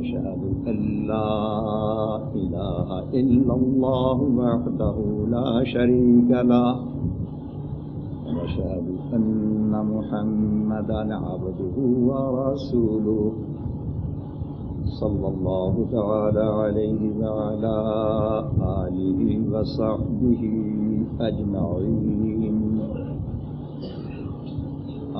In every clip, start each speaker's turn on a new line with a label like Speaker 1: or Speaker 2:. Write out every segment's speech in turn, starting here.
Speaker 1: نشهد أن لا إله إلا الله وحده لا شريك له ونشهد أن محمدا عبده ورسوله صلى الله تعالى عليه وعلى آله وصحبه أجمعين.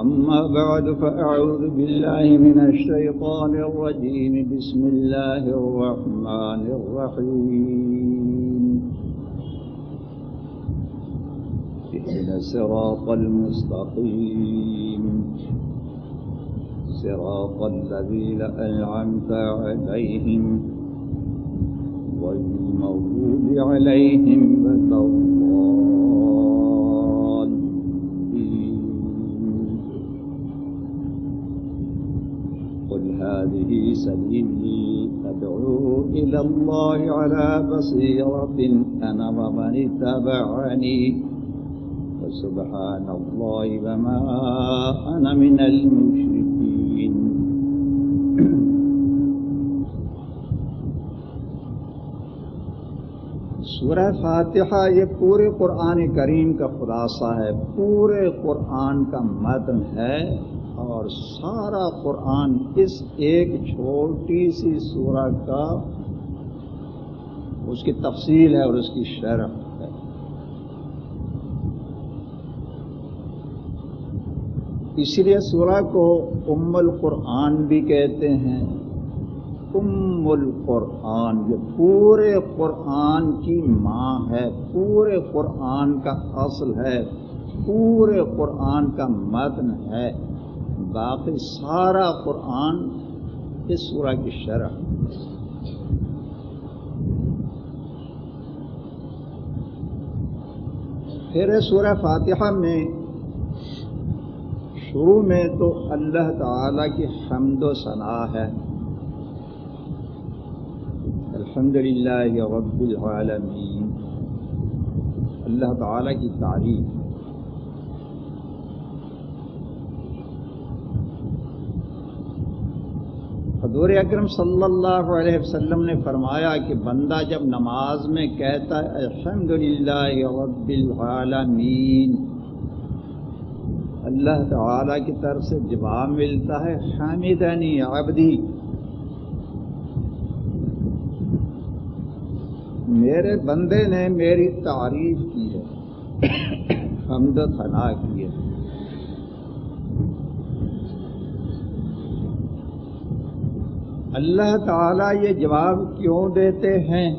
Speaker 1: أما بعد فأعوذ بالله من الشيطان الرجيم. بسم الله الرحمن الرحيم. اهدنا الصراط المستقيم. صراط الذين أنعمت عليهم. والمغضوب عليهم ولا قل هذه سبيلي. أدعو إلى الله على بصيرة. أنا ومن اتبعني. وسبحان الله وما أنا من المشركين. سورہ فاتحہ یہ پورے قرآن کریم کا خلاصہ ہے. پورے قرآن کا متن ہے. اور سارا قرآن اس ایک چھوٹی سی سورہ کا اس کی تفصیل ہے اور اس کی شرح ہے۔ اسی لیے سورہ کو ام القرآن بھی کہتے ہیں۔ ام القرآن، یہ پورے قرآن کی ماں ہے، پورے قرآن کا اصل ہے، پورے قرآن کا متن ہے۔ باقی سارا قرآن اس سورہ کی شرح پھر سورہ فاتحہ میں شروع میں تو اللہ تعالی کی حمد و ثناء ہے۔ الحمد للہ رب العالمین۔ اللہ تعالی کی تعریف۔ حضور اکرم صلی اللہ علیہ وسلم نے فرمایا کہ بندہ جب نماز میں کہتا ہے الحمد للہ رب العالمین، اللہ تعالی کی طرف سے جواب ملتا ہے حامدنی عبدی۔ میرے بندے نے میری تعریف کی ہے، حمد و ثنا کی ہے اللہ تعالیٰ یہ جواب کیوں دیتے ہیں؟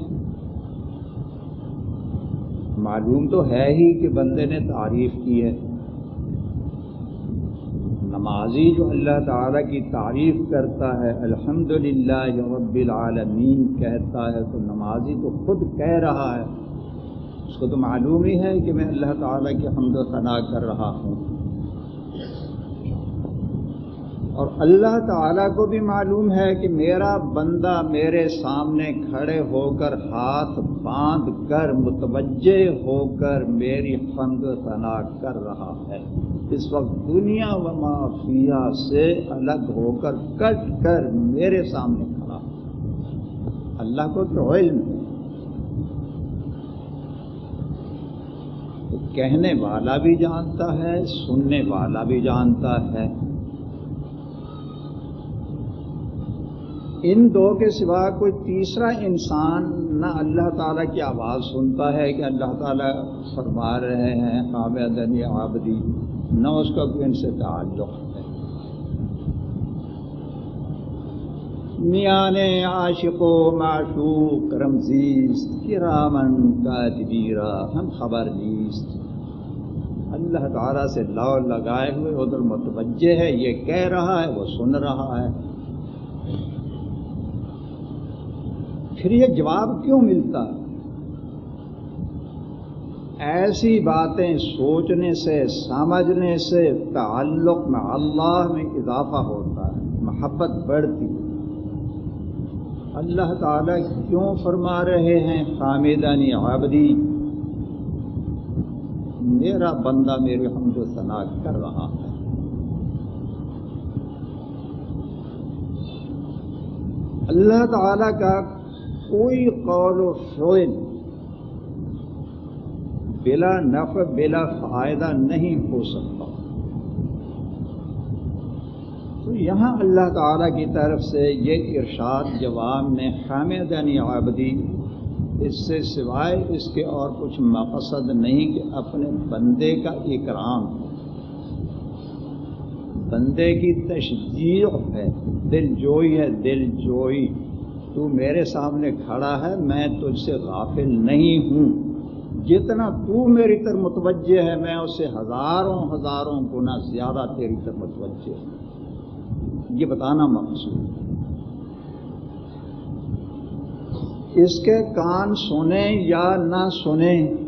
Speaker 1: معلوم تو ہے ہی کہ بندے نے تعریف کی ہے۔ نمازی جو اللہ تعالیٰ کی تعریف کرتا ہے الحمد للہ رب العالمین کہتا ہے، تو نمازی تو خود کہہ رہا ہے۔ اس کو تو معلوم ہی ہے کہ میں اللہ تعالیٰ کی حمد و ثناء کر رہا ہوں۔ اور اللہ تعالیٰ کو بھی معلوم ہے کہ میرا بندہ میرے سامنے کھڑے ہو کر ہاتھ باندھ کر متوجہ ہو کر میری حمد و ثنا کر رہا ہے۔ اس وقت دنیا و معافیہ سے الگ ہو کر کٹ کر میرے سامنے کھڑا اللہ کو تو علم ہے۔ کہنے والا بھی جانتا ہے، سننے والا بھی جانتا ہے۔ ان دو کے سوا کوئی تیسرا انسان نہ اللہ تعالیٰ کی آواز سنتا ہے کہ اللہ تعالیٰ فرما رہے ہیں حامدنی آبدی نہ اس کا کوئی ان سے تعلق ہے۔ میان عاشق و معشوق، رمزیست کرامن کا دبیرا ہم خبر نیست۔ اللہ تعالیٰ سے لو لگائے ہوئے ادھر متوجہ ہے، یہ کہہ رہا ہے، وہ سن رہا ہے۔ پھر یہ جواب کیوں ملتا؟ ایسی باتیں سوچنے سے، سمجھنے سے تعلق میں اللہ میں اضافہ ہوتا ہے، محبت بڑھتی۔ اللہ تعالیٰ کیوں فرما رہے ہیں، خامدانی عابدی؟ میرا بندہ میرے حمد و ثنا کر رہا ہے۔ اللہ تعالی کا کوئی قول و فعل بلا نفع، بلا فائدہ نہیں ہو سکتا۔ تو یہاں اللہ تعالیٰ کی طرف سے یہ ارشاد جواب میں حامد یعنی عابدی، اس سے سوائے اس کے اور کچھ مقصد نہیں کہ اپنے بندے کا اکرام۔ بندے کی تشجیع ہے، دل جوئی ہے، دل جوئی۔ تو میرے سامنے کھڑا ہے، میں تجھ سے غافل نہیں ہوں۔ جتنا تو میری طرف متوجہ ہے، میں اس سے ہزاروں ہزاروں گنا زیادہ تیری طرف متوجہ ہوں۔ یہ بتانا مقصود۔ اس کے کان سنیں یا نہ سنیں؟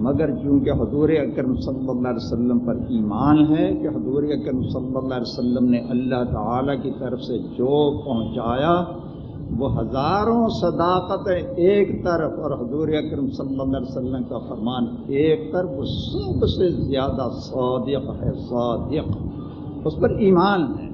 Speaker 1: مگر چونکہ حضور اکرم صلی اللہ علیہ وسلم پر ایمان ہے کہ حضور اکرم صلی اللہ علیہ وسلم نے اللہ تعالی کی طرف سے جو پہنچایا، وہ ہزاروں صداقتیں ایک طرف اور حضور اکرم صلی اللہ علیہ وسلم کا فرمان ایک طرف، وہ سب سے زیادہ صادق ہے، صادق۔ اس پر ایمان ہے۔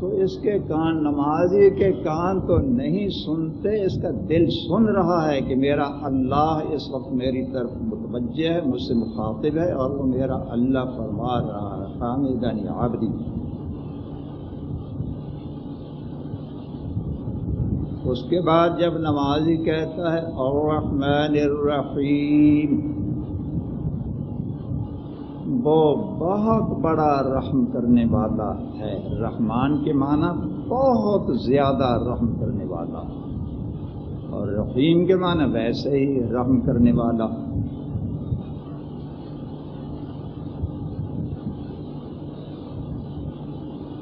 Speaker 1: تو اس کے کان نمازی کے کان تو نہیں سنتے، اس کا دل سن رہا ہے کہ میرا اللہ اس وقت میری طرف متوجہ ہے، مجھ سے مخاطب ہے اور وہ میرا اللہ فرما رہا ہے۔ خامدانی عابدی اس کے بعد جب نمازی کہتا ہے، الرحمن الرحیم۔ وہ بہت بڑا رحم کرنے والا ہے۔ رحمان کے معنی بہت زیادہ رحم کرنے والا۔ اور رحیم کے معنی ویسے ہی رحم کرنے والا۔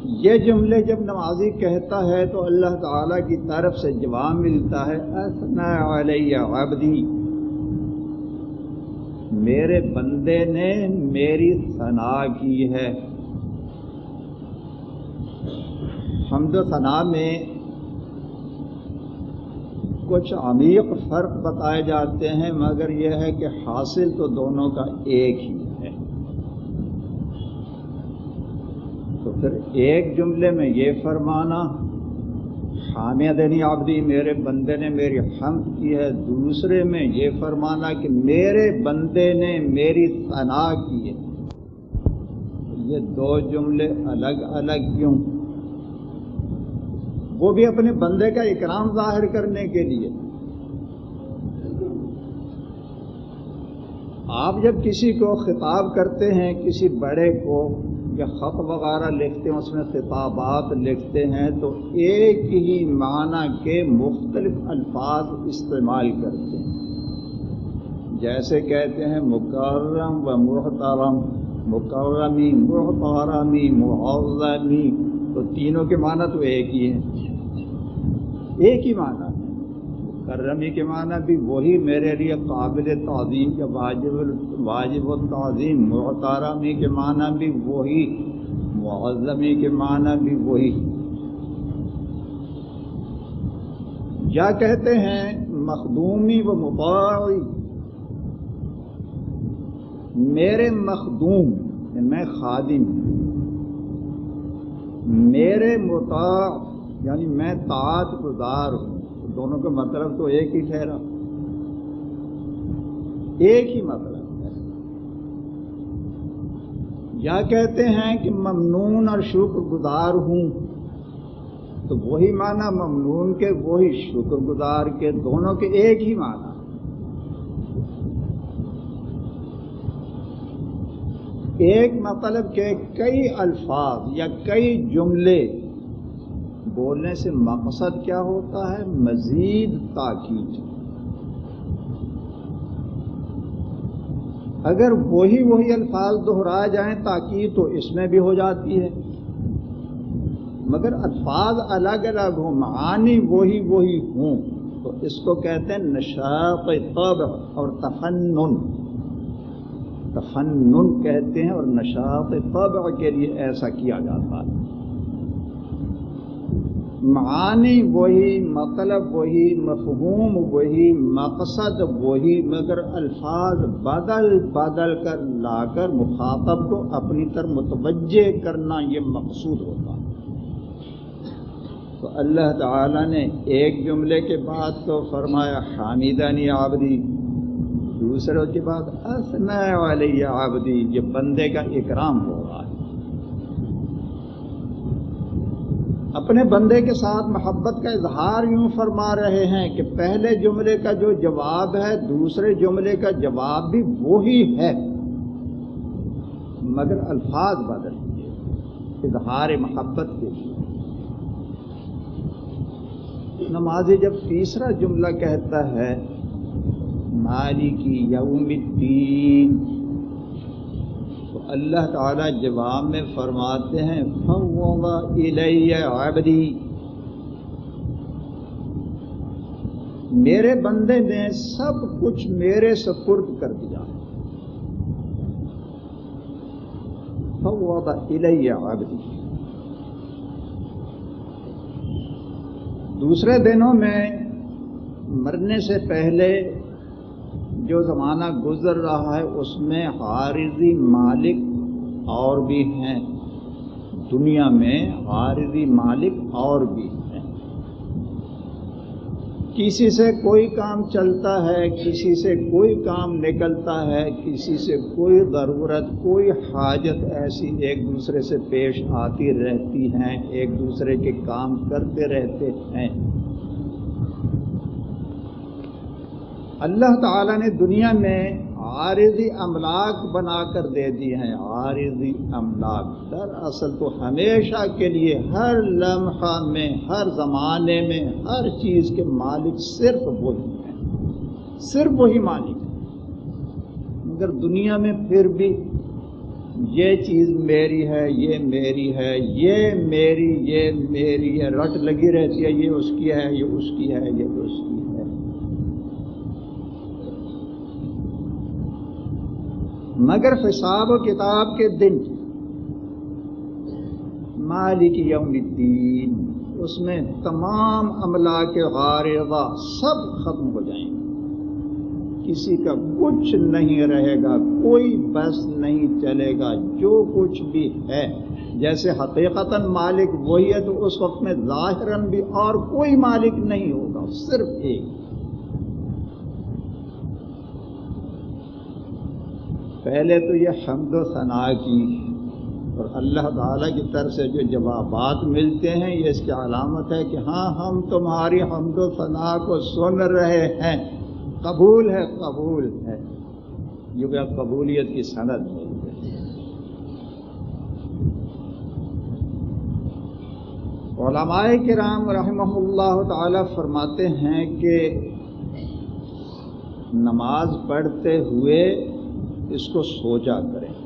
Speaker 1: یہ جملے جب نمازی کہتا ہے تو اللہ تعالی کی طرف سے جواب ملتا ہے علیہ عبدی۔ میرے بندے نے میری ثنا کی ہے۔ حمد و ثنا میں کچھ عمیق فرق بتائے جاتے ہیں، مگر یہ ہے کہ حاصل تو دونوں کا ایک ہی ہے۔ تو پھر ایک جملے میں یہ فرمانا حامدنی آبدی میرے بندے نے میری حمد کی ہے۔ دوسرے میں یہ فرمانا کہ میرے بندے نے میری ثنا کی ہے۔ یہ دو جملے الگ الگ کیوں؟ وہ بھی اپنے بندے کا اکرام ظاہر کرنے کے لیے۔ آپ جب کسی کو خطاب کرتے ہیں، کسی بڑے کو یا خط وغیرہ لکھتے ہیں، اس میں خطابات لکھتے ہیں، تو ایک ہی معنی کے مختلف الفاظ استعمال کرتے ہیں۔ جیسے کہتے ہیں، مکرم و محترم، مکرمی، محترمی، معظمی، تو تینوں کے معنی تو ایک ہی ہیں۔ ایک ہی معنی۔ کرمی کے معنی بھی وہی میرے لیے قابل تعظیم کے واجب واجب التعظیم محتارمی کے معنی بھی وہی معظمی کے معنی بھی وہی۔ کیا کہتے ہیں مخدومی و مباعی میرے مخدوم یعنی میں خادم میرے مطاع یعنی میں تاج گزار ہوں۔ دونوں کا مطلب تو ایک ہی ٹھہرا۔ ایک ہی مطلب۔ ہے یا کہتے ہیں کہ ممنون اور شکر گزار ہوں۔ تو وہی معنی ممنون کے، وہی شکر گزار کے دونوں کے ایک ہی معنی۔ ایک مطلب کے کئی الفاظ یا کئی جملے بولنے سے مقصد کیا ہوتا ہے؟ مزید تاکید۔ اگر وہی وہی الفاظ دہرائے جائیں، تاکید تو اس میں بھی ہو جاتی ہے۔ مگر الفاظ الگ الگ ہوں، معانی وہی وہی ہوں، تو اس کو کہتے ہیں نشاط طبع اور تفنن۔ تفنن کہتے ہیں اور نشاط طبع کے لیے ایسا کیا جاتا ہے۔ معانی وہی مطلب وہی، مفہوم وہی، مقصد وہی، مگر الفاظ بدل بدل کر لا کر مخاطب کو اپنی طرف متوجہ کرنا یہ مقصود ہوتا تو اللہ تعالی نے ایک جملے کے بعد تو فرمایا حامدانی آبدی دوسرے کے بعد اسنا والی آبدی یہ بندے کا اکرام ہو رہا ہے۔ اپنے بندے کے ساتھ محبت کا اظہار یوں فرما رہے ہیں کہ پہلے جملے کا جو جواب ہے، دوسرے جملے کا جواب بھی وہی ہے۔ مگر الفاظ بدل دیے، اظہار محبت کے لیے۔ نمازی جب تیسرا جملہ کہتا ہے مالی کی یوم الدین اللہ تعالی جواب میں فرماتے ہیں عبدی میرے بندے نے سب کچھ میرے سپرد کر دیا۔ عبدی دوسرے دنوں میں مرنے سے پہلے جو زمانہ گزر رہا ہے، اس میں حارضی مالک اور بھی ہیں۔ دنیا میں حارضی مالک اور بھی ہیں۔ کسی سے کوئی کام چلتا ہے، کسی سے کوئی کام نکلتا ہے، کسی سے کوئی ضرورت، کوئی حاجت ایسی ایک دوسرے سے پیش آتی رہتی ہیں، ایک دوسرے کے کام کرتے رہتے ہیں۔ اللہ تعالیٰ نے دنیا میں عارضی املاک بنا کر دے دی ہیں۔ عارضی املاک در اصل تو ہمیشہ کے لیے ہر لمحہ میں، ہر زمانے میں، ہر چیز کے مالک صرف وہی ہیں۔ صرف وہی مالک ہیں۔ مگر دنیا میں پھر بھی یہ چیز میری ہے، یہ میری ہے، یہ میری یہ میری ہے۔ رٹ لگی رہتی ہے، یہ اس کی ہے، یہ اس کی ہے، یہ اس کی ہے۔ مگر حساب و کتاب کے دن۔ مالک یوم الدین، اس میں تمام عملہ کے غارضہ سب ختم ہو جائیں گے۔ کسی کا کچھ نہیں رہے گا، کوئی بس نہیں چلے گا، جو کچھ بھی ہے۔ جیسے حقیقت مالک وہی ہے تو اس وقت میں ظاہراً بھی اور کوئی مالک نہیں ہوگا، صرف ایک۔ پہلے تو یہ حمد و ثناء کی۔ اور اللہ تعالیٰ کی طرف سے جو جوابات ملتے ہیں، یہ اس کی علامت ہے کہ ہاں ہم تمہاری حمد و ثناء کو سن رہے ہیں۔ قبول ہے قبول ہے۔ یہ قبولیت کی صنعت ہے۔ علماء کرام رحمہ اللہ تعالی فرماتے ہیں کہ نماز پڑھتے ہوئے اس کو سوچا کریں۔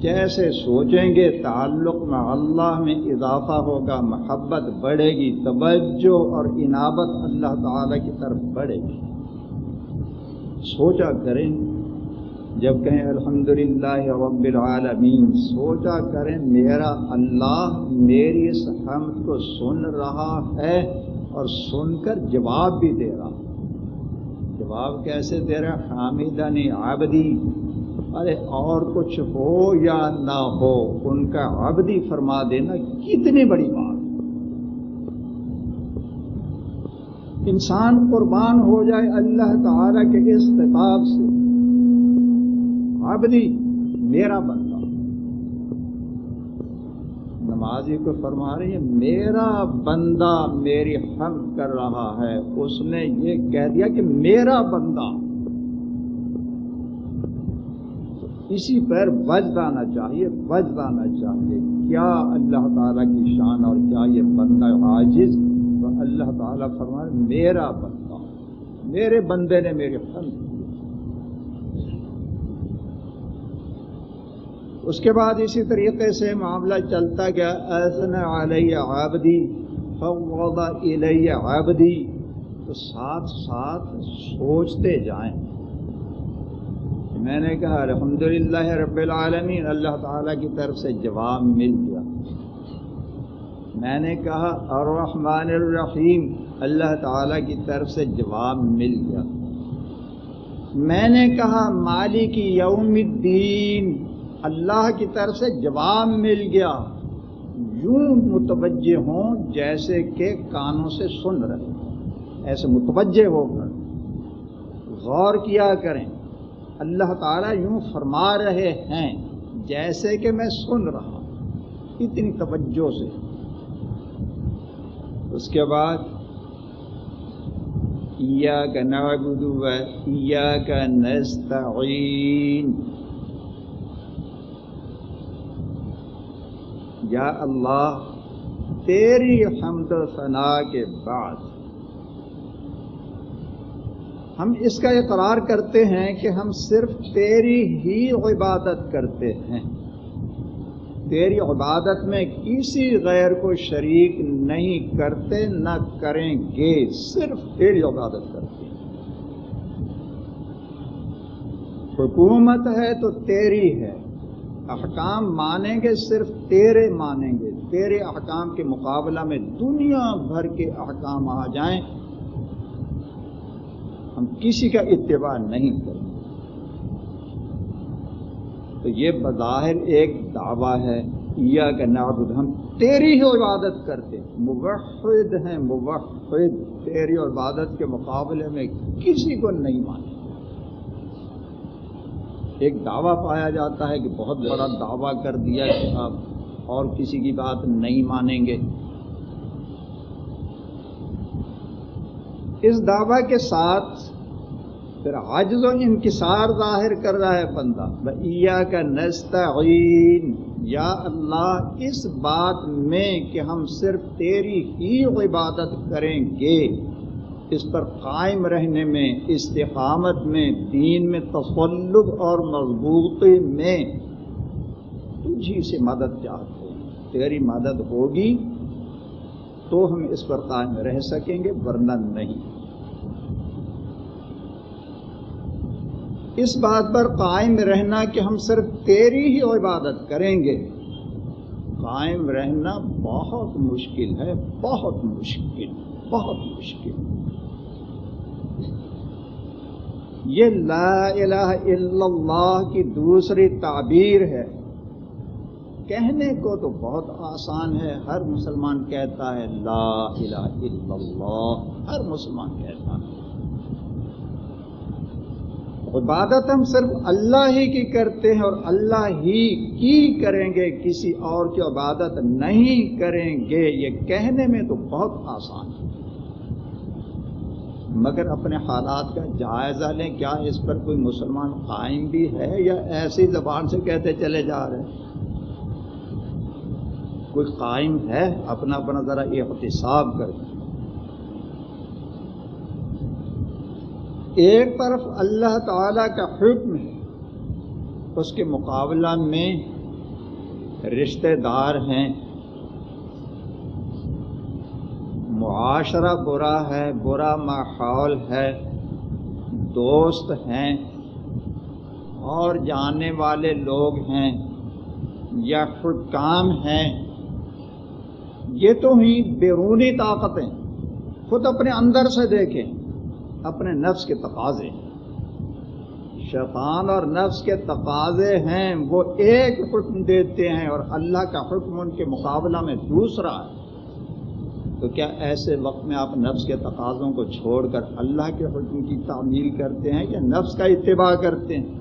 Speaker 1: جیسے سوچیں گے، تعلق میں اللہ میں اضافہ ہوگا، محبت بڑھے گی، توجہ اور انابت اللہ تعالی کی طرف بڑھے گی۔ سوچا کریں۔ جب کہیں الحمد للہ رب العالمین، سوچا کریں، میرا اللہ میری اس حمد کو سن رہا ہے اور سن کر جواب بھی دے رہا جواب کیسے دے رہے حامدانی آبدی ارے اور کچھ ہو یا نہ ہو، ان کا عبدی فرما دینا کتنی بڑی بات۔ انسان قربان ہو جائے اللہ تعالی کے اس خطاب سے۔ عبدی میرا بندہ۔ نمازی کو فرما رہی ہے، میرا بندہ میری حق کر رہا ہے۔ اس نے یہ کہہ دیا کہ میرا بندہ۔ اسی پر بج آنا چاہیے بج آنا چاہیے۔ کیا اللہ تعالیٰ کی شان اور کیا یہ بندہ عاجز؟ تو اللہ تعالیٰ فرمائے میرا بندہ۔ میرے بندے نے میرے فن اس کے بعد اسی طریقے سے معاملہ چلتا گیا ایسن علیہ آبدی فوض الیہ عبدی تو ساتھ ساتھ سوچتے جائیں۔ میں نے کہا، الحمدللہ رب العالمین، اللہ تعالیٰ کی طرف سے جواب مل گیا۔ میں نے کہا، الرحمن الرحیم، اللہ تعالیٰ کی طرف سے جواب مل گیا۔ میں نے کہا، مالک یوم الدین اللہ کی طرف سے جواب مل گیا۔ یوں متوجہ ہوں جیسے کہ کانوں سے سن رہے ایسے متوجہ ہو کر۔ غور کیا کریں۔ اللہ تعالیٰ یوں فرما رہے ہیں جیسے کہ میں سن رہا اتنی توجہ سے۔ اس کے بعد کا نعبد و کا نستعین۔ یا اللہ، تیری حمد و ثنا کے بعد۔ ہم اس کا اقرار کرتے ہیں کہ ہم صرف تیری ہی عبادت کرتے ہیں۔ تیری عبادت میں کسی غیر کو شریک نہیں کرتے، نہ کریں گے، صرف تیری عبادت کرتے ہیں۔ حکومت ہے تو تیری ہے احکام مانیں گے، صرف تیرے مانیں گے۔ تیرے احکام کے مقابلہ میں دنیا بھر کے احکام آ جائیں۔ ہم کسی کا اتباع نہیں کریں۔ تو یہ بظاہر ایک دعویٰ ہے یا کہ نعبد۔ ہم تیری ہی عبادت کرتے موحد ہیں، موحد۔ تیری عبادت کے مقابلے میں کسی کو نہیں مانے ایک دعویٰ پایا جاتا ہے کہ بہت بڑا دعویٰ کر دیا کہ آپ اور کسی کی بات نہیں مانیں گے۔ اس دعویٰ کے ساتھ پھر عجز و انکسار ظاہر کر رہا ہے بندہ۔ بیا کا نستعین، یا اللہ، اس بات میں کہ ہم صرف تیری ہی عبادت کریں گے۔ اس پر قائم رہنے میں، استقامت میں، دین میں تسلب اور مضبوطی میں تجھی سے مدد چاہتے ہیں۔ تیری مدد ہوگی تو ہم اس پر قائم رہ سکیں گے، ورنہ نہیں۔ اس بات پر قائم رہنا کہ ہم صرف تیری ہی عبادت کریں گے۔ قائم رہنا بہت مشکل ہے، بہت مشکل بہت مشکل۔ یہ لا الہ الا اللہ کی دوسری تعبیر ہے۔ کہنے کو تو بہت آسان ہے۔ ہر مسلمان کہتا ہے لا الہ الا اللہ۔ ہر مسلمان کہتا ہے۔ عبادت ہم صرف اللہ ہی کی کرتے ہیں اور اللہ ہی کی کریں گے۔ کسی اور کی عبادت نہیں کریں گے۔ یہ کہنے میں تو بہت آسان ہے۔ مگر اپنے حالات کا جائزہ لیں، کیا اس پر کوئی مسلمان قائم بھی ہے یا ایسی زبان سے کہتے چلے جا رہے ہیں؟ کوئی قائم ہے؟ اپنا اپنا ذرا احتساب کر۔ کے ایک طرف اللہ تعالی کا حکم ہے، اس کے مقابلہ میں رشتہ دار ہیں۔ معاشرہ برا ہے، برا ماحول ہے، دوست ہیں اور جانے والے لوگ ہیں یا حکام ہیں، یہ تو ہی بیرونی طاقتیں خود اپنے اندر سے دیکھیں، اپنے نفس کے تقاضے شیطان اور نفس کے تقاضے ہیں، وہ ایک حکم دیتے ہیں اور اللہ کا حکم ان کے مقابلہ میں دوسرا ہے۔ تو کیا ایسے وقت میں آپ نفس کے تقاضوں کو چھوڑ کر اللہ کے حکم کی تعمیل کرتے ہیں یا نفس کا اتباع کرتے ہیں؟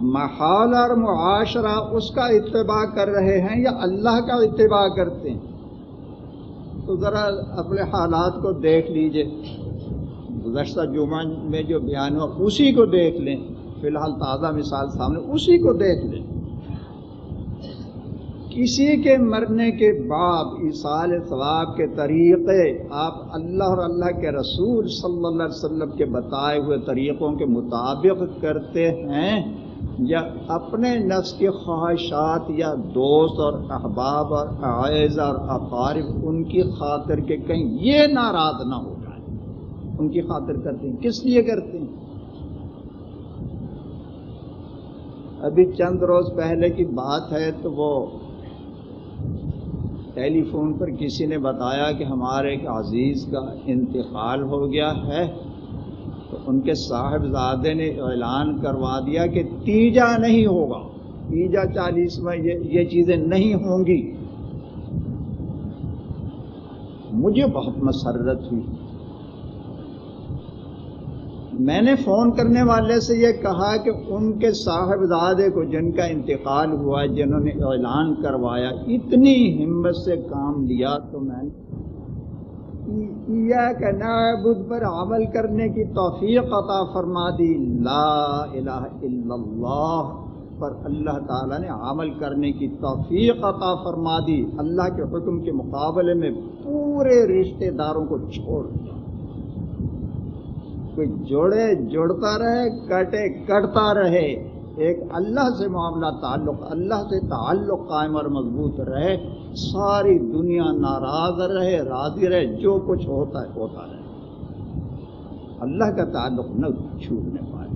Speaker 1: محال اور معاشرہ اس کا اتباع کر رہے ہیں یا اللہ کا اتباع کرتے ہیں؟ تو ذرا اپنے حالات کو دیکھ لیجیے۔ گزشتہ جمعہ میں جو بیان ہوا اسی کو دیکھ لیں۔ فی الحال تازہ مثال سامنے، اسی کو دیکھ لیں۔ کسی کے مرنے کے بعد اصال ثواب کے طریقے آپ اللہ اور اللہ کے رسول صلی اللہ علیہ وسلم کے بتائے ہوئے طریقوں کے مطابق کرتے ہیں یا اپنے نفس کی خواہشات یا دوست اور احباب اور عائض اور اقارب ان کی خاطر کے کہیں یہ ناراض نہ ہو جائے ان کی خاطر کرتے ہیں۔ کس لیے کرتے ہیں؟ ابھی چند روز پہلے کی بات ہے تو وہ ٹیلی فون پر کسی نے بتایا کہ ہمارے ایک عزیز کا انتقال ہو گیا ہے، تو ان کے صاحبزادے نے اعلان کروا دیا کہ تیجا نہیں ہوگا۔ تیجا چالیس میں یہ چیزیں نہیں ہوں گی۔ مجھے بہت مسرت ہوئی۔ میں نے فون کرنے والے سے یہ کہا کہ ان کے صاحبزادے کو جن کا انتقال ہوا، جنہوں نے اعلان کروایا، اتنی ہمت سے کام لیا تو میں کہ نعبد پر عمل کرنے کی توفیق عطا فرما دی۔ لا الہ الا اللہ پر اللہ تعالیٰ نے عمل کرنے کی توفیق عطا فرما دی۔ اللہ کے حکم کے مقابلے میں پورے رشتہ داروں کو چھوڑ دیا۔ کوئی جوڑے جوڑتا رہے کٹے کٹتا رہے۔ ایک اللہ سے معاملہ تعلق، اللہ سے تعلق قائم اور مضبوط رہے۔ ساری دنیا ناراض رہے، راضی رہے، جو کچھ ہوتا ہے، ہوتا رہے۔ اللہ کا تعلق نہ چھوٹنے پائے۔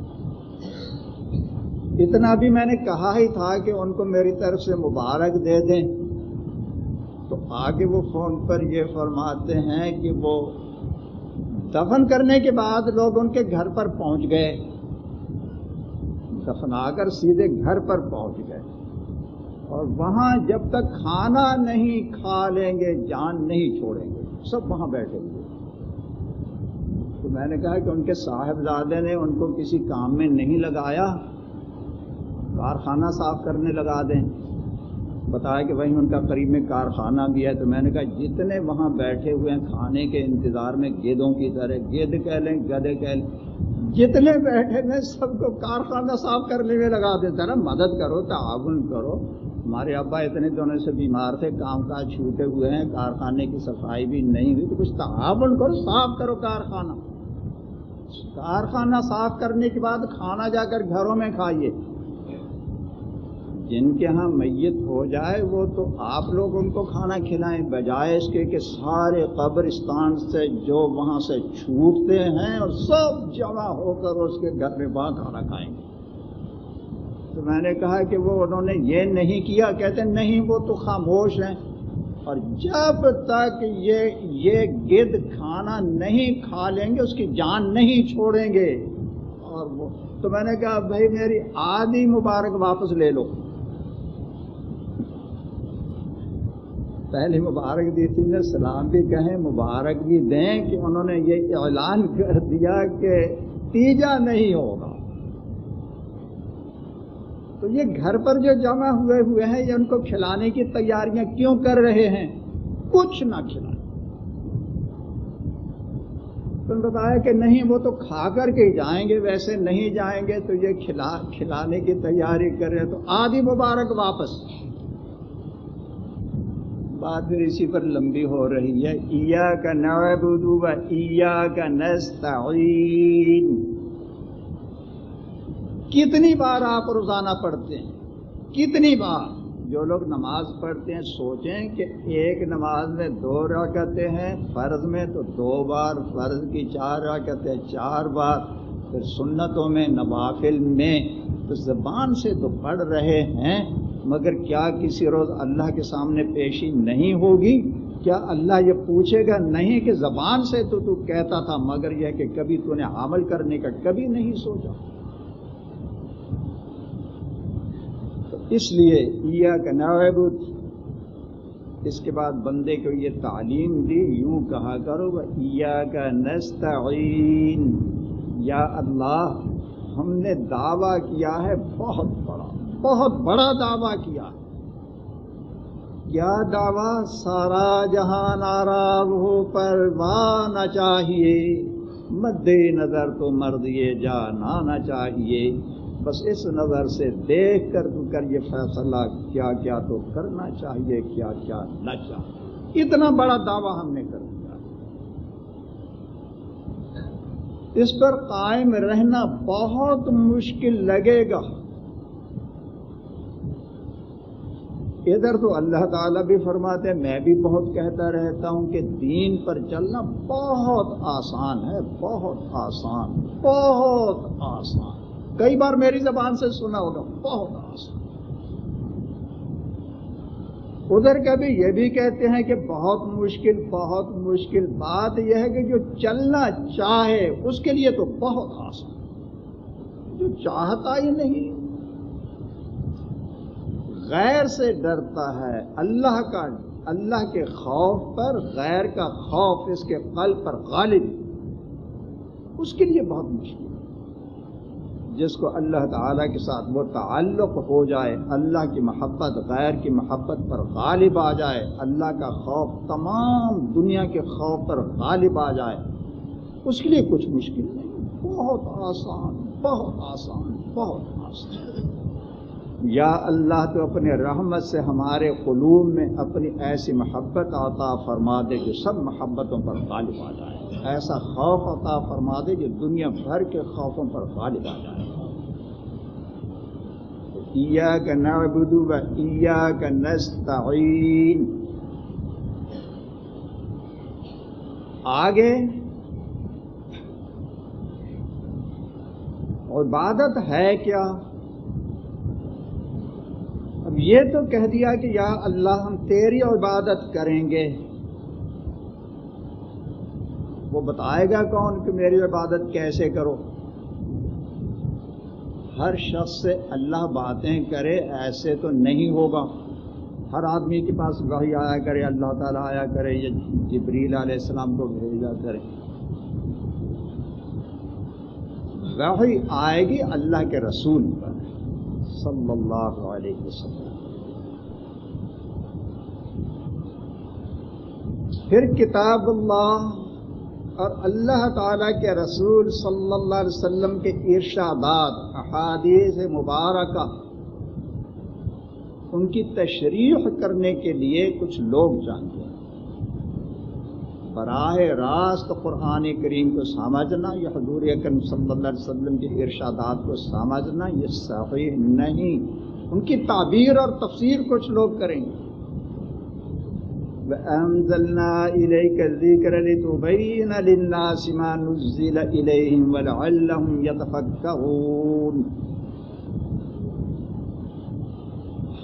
Speaker 1: اتنا بھی میں نے کہا ہی تھا کہ ان کو میری طرف سے مبارک دے دیں۔ تو آگے وہ فون پر یہ فرماتے ہیں کہ وہ دفن کرنے کے بعد لوگ ان کے گھر پر پہنچ گئے۔ دفنا کر سیدھے گھر پر پہنچ گئے۔ اور وہاں جب تک کھانا نہیں کھا لیں گے، جان نہیں چھوڑیں گے، سب وہاں بیٹھے ہوئے۔ تو میں نے کہا کہ ان کے صاحبزادے نے ان کو کسی کام میں نہیں لگایا، کارخانہ صاف کرنے لگا دیں۔ بتایا کہ وہیں ان کا قریب میں کارخانہ بھی ہے تو میں نے کہا جتنے وہاں بیٹھے ہوئے ہیں کھانے کے انتظار میں، گیدوں کی طرح، گید کہہ لیں، گدے کہہ لیں، جتنے بیٹھے میں سب کو کارخانہ صاف کرنے میں لگا دیتا نا۔ مدد کرو، تعاون کرو۔ ہمارے ابا اتنے دونوں سے بیمار تھے، کام کاج چھوٹے ہوئے ہیں، کارخانے کی صفائی بھی نہیں ہوئی، تو کچھ تعاون کرو، صاف کرو کارخانہ۔ کارخانہ صاف کرنے کے بعد کھانا جا کر گھروں میں کھائیے۔ جن کے ہاں میت ہو جائے وہ تو آپ لوگ ان کو کھانا کھلائیں، بجائے اس کے کہ سارے قبرستان سے جو وہاں سے چھوٹتے ہیں اور سب جمع ہو کر اس کے گھر میں وہاں کھانا کھائیں۔ گے تو میں نے کہا کہ وہ انہوں نے یہ نہیں کیا، کہتے نہیں، وہ تو خاموش ہیں۔ اور جب تک یہ یہ گد کھانا نہیں کھا لیں گے، اس کی جان نہیں چھوڑیں گے۔ اور وہ، تو میں نے کہا بھائی میری آدھی مبارک واپس لے لو۔ پہلے مبارک دی تھی نے سلام بھی کہیں، مبارک بھی دیں کہ انہوں نے یہ اعلان کر دیا کہ تیجا نہیں ہوگا۔ تو یہ گھر پر جو جمع ہوئے ہوئے ہیں، یہ ان کو کھلانے کی تیاریاں کیوں کر رہے ہیں؟ کچھ نہ کھلائیں۔ تم بتایا کہ نہیں، وہ تو کھا کر کے جائیں گے، ویسے نہیں جائیں گے، تو یہ کھلا، کھلانے کی تیاری کر رہے تو آدھی مبارک واپس۔ بات پھر اسی پر لمبی ہو رہی ہے۔ ایا کا نعبد و ایا کا نستعین۔ کتنی بار آپ روزانہ پڑھتے ہیں؟ کتنی بار؟ جو لوگ نماز پڑھتے ہیں، سوچیں کہ ایک نماز میں دو رکعتیں ہیں، فرض میں تو دو بار، فرض کی چار رکعتیں، چار بار۔ پھر سنتوں میں، نوافل میں تو زبان سے تو پڑھ رہے ہیں۔ مگر کیا کسی روز اللہ کے سامنے پیشی نہیں ہوگی؟ کیا اللہ یہ پوچھے گا نہیں کہ زبان سے تو تو کہتا تھا، مگر یہ کہ کبھی تو نے عمل کرنے کا کبھی نہیں سوچا۔ تو اس لیے کا اس کے بعد بندے کو یہ تعلیم دی، یوں کہا کرو کا نستعین یا اللہ، ہم نے دعویٰ کیا ہے بہت بڑا۔ بہت بڑا دعویٰ کیا۔ کیا دعویٰ سارا جہاں ناراض ہو پر نہ چاہیے۔ مد نظر تو مرد یہ جانا چاہیے۔ بس اس نظر سے دیکھ کر تو کر یہ فیصلہ کیا کیا تو کرنا چاہیے، کیا کیا نہ چاہیے۔ اتنا بڑا دعویٰ ہم نے کر دیا۔ اس پر قائم رہنا بہت مشکل لگے گا۔ ادھر تو اللہ تعالیٰ بھی فرماتے ہیں، میں بھی بہت کہتا رہتا ہوں کہ دین پر چلنا بہت آسان ہے، بہت آسان بہت آسان۔ کئی بار میری زبان سے سنا ہوگا، بہت آسان۔ ادھر کبھی یہ بھی کہتے ہیں کہ بہت مشکل بہت مشکل۔ بات یہ ہے کہ جو چلنا چاہے، اس کے لیے تو بہت آسان۔ جو چاہتا ہی نہیں۔ غیر سے ڈرتا ہے اللہ کا اللہ کے خوف پر، غیر کا خوف اس کے قلب پر غالب۔ اس کے لیے بہت مشکل ہے۔ جس کو اللہ تعالیٰ کے ساتھ وہ تعلق ہو جائے، اللہ کی محبت، غیر کی محبت پر غالب آ جائے، اللہ کا خوف تمام دنیا کے خوف پر غالب آ جائے، اس کے لیے کچھ مشکل نہیں۔ بہت آسان بہت آسان بہت آسان۔ یا اللہ تو اپنے رحمت سے ہمارے قلوب میں اپنی ایسی محبت عطا فرما دے جو سب محبتوں پر غالب آ جائے۔ ایسا خوف عطا فرما دے جو دنیا بھر کے خوفوں پر غالب آ جائے۔ کا نعبد کا نستعین آگے عبادت ہے کیا؟ یہ تو کہہ دیا کہ یا اللہ ہم تیری عبادت کریں گے۔ وہ بتائے گا کون کہ میری عبادت کیسے کرو؟ ہر شخص سے اللہ باتیں کرے ایسے تو نہیں ہوگا۔ ہر آدمی کے پاس وہی آیا کرے، اللہ تعالیٰ آیا کرے، یا جبریل علیہ السلام کو بھیجا کرے۔ وہی آئے گی اللہ کے رسول پر۔ صلی اللہ علیہ وسلم۔ پھر کتاب اللہ اور اللہ تعالیٰ کے رسول صلی اللہ علیہ وسلم کے ارشادات، احادیث مبارکہ، ان کی تشریح کرنے کے لیے کچھ لوگ جانتے ہیں۔ براہ راست قرآن کریم کو سمجھنا یا حضور اکرم صلی اللہ علیہ وسلم کے ارشادات کو سمجھنا، یہ صحیح نہیں۔ ان کی تعبیر اور تفسیر کچھ لوگ کریں گے۔ وَأَنزَلْنَا إِلَيْكَ الذِّكْرَ لِتُبَيِّنَ لِلنَّاسِ مَا نُزِّلَ إِلَيْهِمْ وَلَعَلَّهُمْ يَتَفَكَّرُونَ۔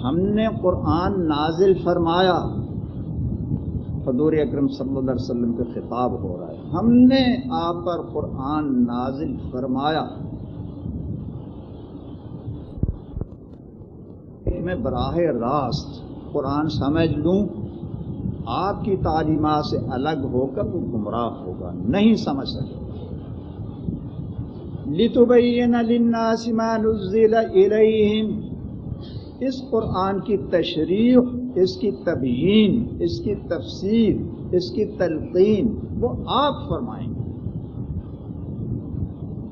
Speaker 1: ہم نے قرآن نازل فرمایا۔ حضور اکرم صلی اللہ علیہ وسلم کے خطاب ہو رہا ہے۔ ہم نے آپ پر قرآن نازل فرمایا۔ میں براہ راست قرآن سمجھ لوں۔ آپ کی تعلیمات سے الگ ہو کر وہ گمراہ ہوگا۔ نہیں سمجھ سکے۔ لتبین للناس ما نزل الیہم اس قرآن کی تشریح اس کی تبیین، اس کی تفسیر، اس کی تلقین، وہ آپ فرمائیں گے۔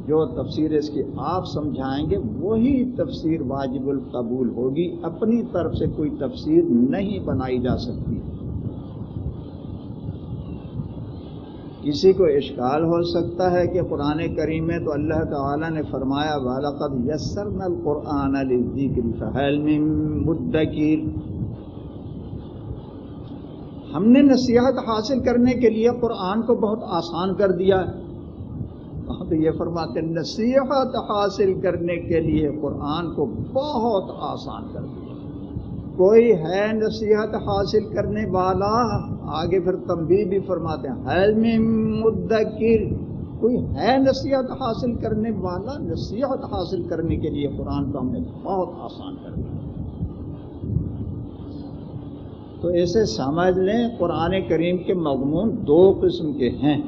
Speaker 1: جو تفسیر اس کی آپ سمجھائیں گے، وہی تفسیر واجب القبول ہوگی۔ اپنی طرف سے کوئی تفسیر نہیں بنائی جا سکتی۔ کسی کو اشکال ہو سکتا ہے کہ قرآن کریم میں تو اللہ تعالیٰ نے فرمایا بالقد یسر نل قرآن مدکر. ہم نے نصیحت حاصل کرنے کے لیے قرآن کو بہت آسان کر دیا تو یہ فرماتے نصیحت حاصل کرنے کے لیے قرآن کو بہت آسان کر دیا۔ کوئی ہے نصیحت حاصل کرنے والا؟ آگے پھر تمبی بھی فرماتے ہیں مدکر۔ کوئی ہے نصیحت حاصل کرنے والا؟ نصیحت حاصل کرنے کے لیے قرآن کو ہم نے بہت آسان کر دیا۔ تو ایسے سمجھ لیں، قرآن کریم کے مضمون دو قسم کے ہیں۔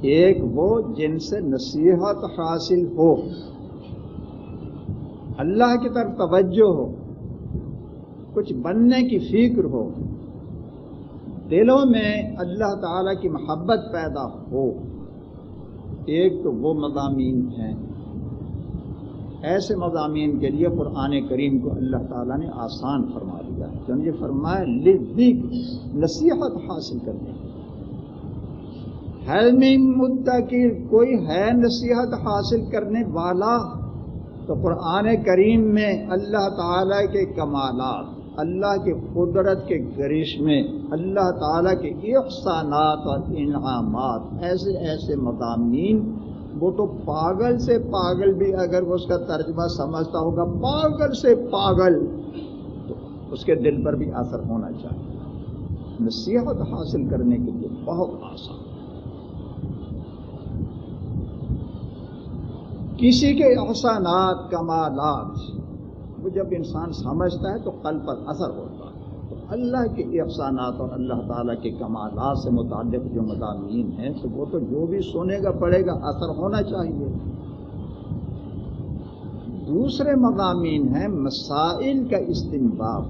Speaker 1: ایک وہ جن سے نصیحت حاصل ہو، اللہ کی طرف توجہ ہو، کچھ بننے کی فکر ہو، دلوں میں اللہ تعالی کی محبت پیدا ہو۔ ایک تو وہ مضامین ہیں۔ ایسے مضامین کے لیے قرآن کریم کو اللہ تعالیٰ نے آسان فرما دیا چنانچہ فرمایا لذیق نصیحت حاصل کرنے حلم مدعا کی کوئی ہے نصیحت حاصل کرنے والا؟ تو قرآن کریم میں اللہ تعالی کے کمالات، اللہ کے قدرت کے گرش میں اللہ تعالیٰ کے احسانات اور انعامات، ایسے ایسے مضامین وہ تو پاگل سے پاگل بھی اگر وہ اس کا ترجمہ سمجھتا ہوگا پاگل سے پاگل، تو اس کے دل پر بھی اثر ہونا چاہیے۔ نصیحت حاصل کرنے کے لیے بہت آسان۔ کسی کے احسانات، کمالات، وہ جب انسان سمجھتا ہے تو قلب پر اثر ہوتا ہے۔ اللہ کے افسانات اور اللہ تعالیٰ کے کمالات سے متعلق جو مضامین ہیں، تو وہ تو جو بھی سنے گا پڑے گا، اثر ہونا چاہیے۔ دوسرے مضامین ہیں مسائل کا استنباب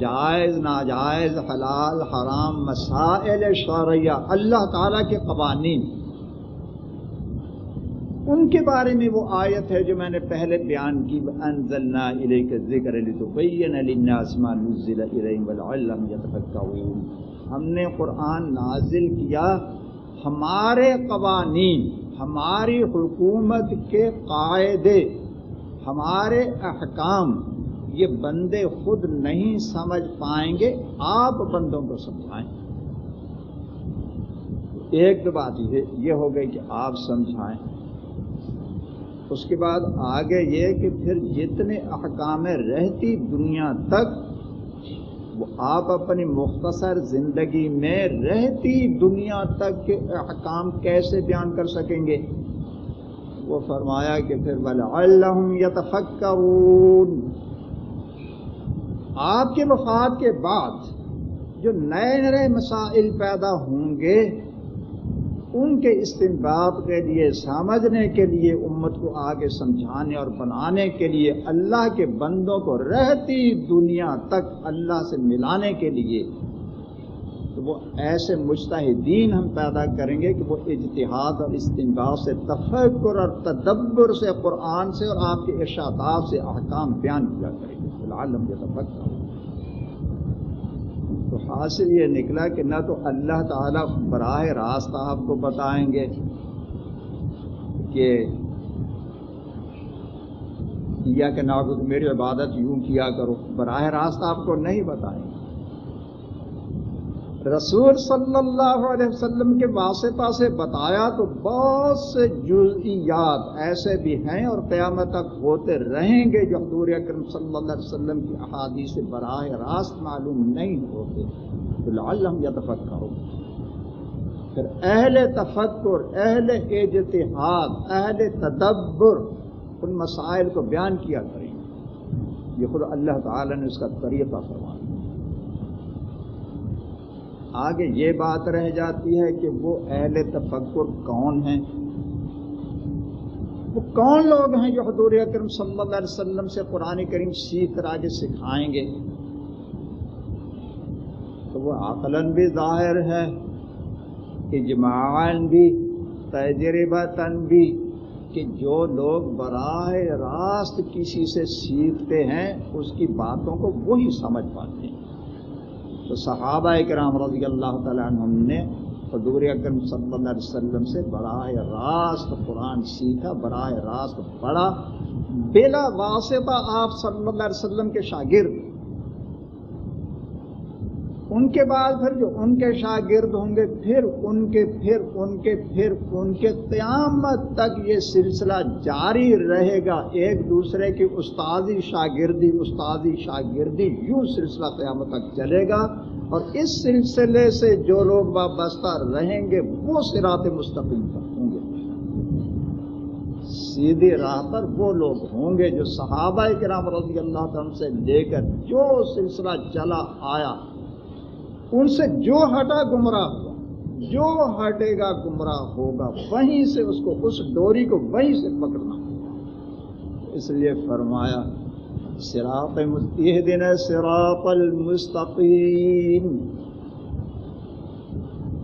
Speaker 1: جائز، ناجائز، حلال، حرام، مسائل شرعیہ، اللہ تعالیٰ کے قوانین۔ ان کے بارے میں وہ آیت ہے جو میں نے پہلے بیان کی انزلنا الیک ذکر لتبین للناس ما نزل الیہم یتفکرون ہم نے قرآن نازل کیا ہمارے قوانین، ہماری حکومت کے قاعدے، ہمارے احکام۔ یہ بندے خود نہیں سمجھ پائیں گے، آپ بندوں کو سمجھائیں۔ ایک تو بات یہ ہو گئی کہ آپ سمجھائیں۔ اس کے بعد آگے یہ کہ پھر جتنے احکام رہتی دنیا تک، وہ آپ اپنی مختصر زندگی میں رہتی دنیا تک کے احکام کیسے بیان کر سکیں گے؟ وہ فرمایا کہ پھر یتفکرون آپ کے وفات کے بعد جو نئے نئے مسائل پیدا ہوں گے ان کے استنباب کے لیے، سمجھنے کے لیے، امت کو آگے سمجھانے اور بنانے کے لیے، اللہ کے بندوں کو رہتی دنیا تک اللہ سے ملانے کے لیے۔ تو وہ ایسے مشتحدین ہم پیدا کریں گے کہ وہ اجتہاد اور استنباب سے، تفکر اور تدبر سے، قرآن سے اور آپ کے ارشادات سے احکام بیان کیا کریں گے۔ فی الحال ہم یہ تفکر تو حاصل یہ نکلا کہ نہ تو اللہ تعالیٰ براہ راست آپ کو بتائیں گے کہ یا کہ نہ میری عبادت یوں کیا کرو، براہ راست آپ کو نہیں بتائیں گے۔ رسول صلی اللہ علیہ وسلم کے واسطہ سے بتایا تو بہت سے جزئیات ایسے بھی ہیں اور قیامت تک ہوتے رہیں گے جو حضور اکرم صلی اللہ علیہ وسلم کی احادیث سے براہ راست معلوم نہیں ہوتے۔ تو لعل ہم یہ کرو پھر اہل تفکر، اہل اجتہاد، اہل تدبر، ان مسائل کو بیان کیا کریں۔ یہ خود اللہ تعالی نے اس کا طریقہ فرمایا۔ آگے یہ بات رہ جاتی ہے کہ وہ اہل تفکر کون ہیں؟ وہ کون لوگ ہیں جو حضور اکرم صلی اللہ علیہ وسلم سے قرآن کریم سیکھ کر آگے سکھائیں گے؟ تو وہ عقلاً بھی ظاہر ہے اجماعاً بھی، تجربتاً بھی کہ جو لوگ براہ راست کسی سے سیکھتے ہیں، اس کی باتوں کو وہی سمجھ پاتے ہیں۔ تو صحابہ کرام رضی اللہ تعالیٰ عنہ نے حضور اکرم صلی اللہ علیہ وسلم سے براہ راست قرآن سیکھا، براہ راست پڑھا۔ بلا واسطہ آپ صلی اللہ علیہ وسلم کے شاگرد ان کے بعد پھر جو ان کے شاگرد ہوں گے، پھر ان کے، پھر ان کے، پھر ان کے، قیامت تک یہ سلسلہ جاری رہے گا۔ ایک دوسرے کی استادی شاگردی استادی شاگردی یوں سلسلہ قیامت تک چلے گا۔ اور اس سلسلے سے جو لوگ وابستہ رہیں گے، وہ سرات مستقل پر ہوں گے۔ سیدھی راہ پر وہ لوگ ہوں گے جو صحابہ کرام رضی اللہ تعالیٰ سے لے کر جو سلسلہ چلا، آیا ان سے جو ہٹا گمراہ ہوا، جو ہٹے گا گمراہ ہوگا، وہیں سے اس کو، اس ڈوری کو وہیں سے پکڑنا۔ اس لیے فرمایا سراپ یہ دن ہے سراپ المستقیم۔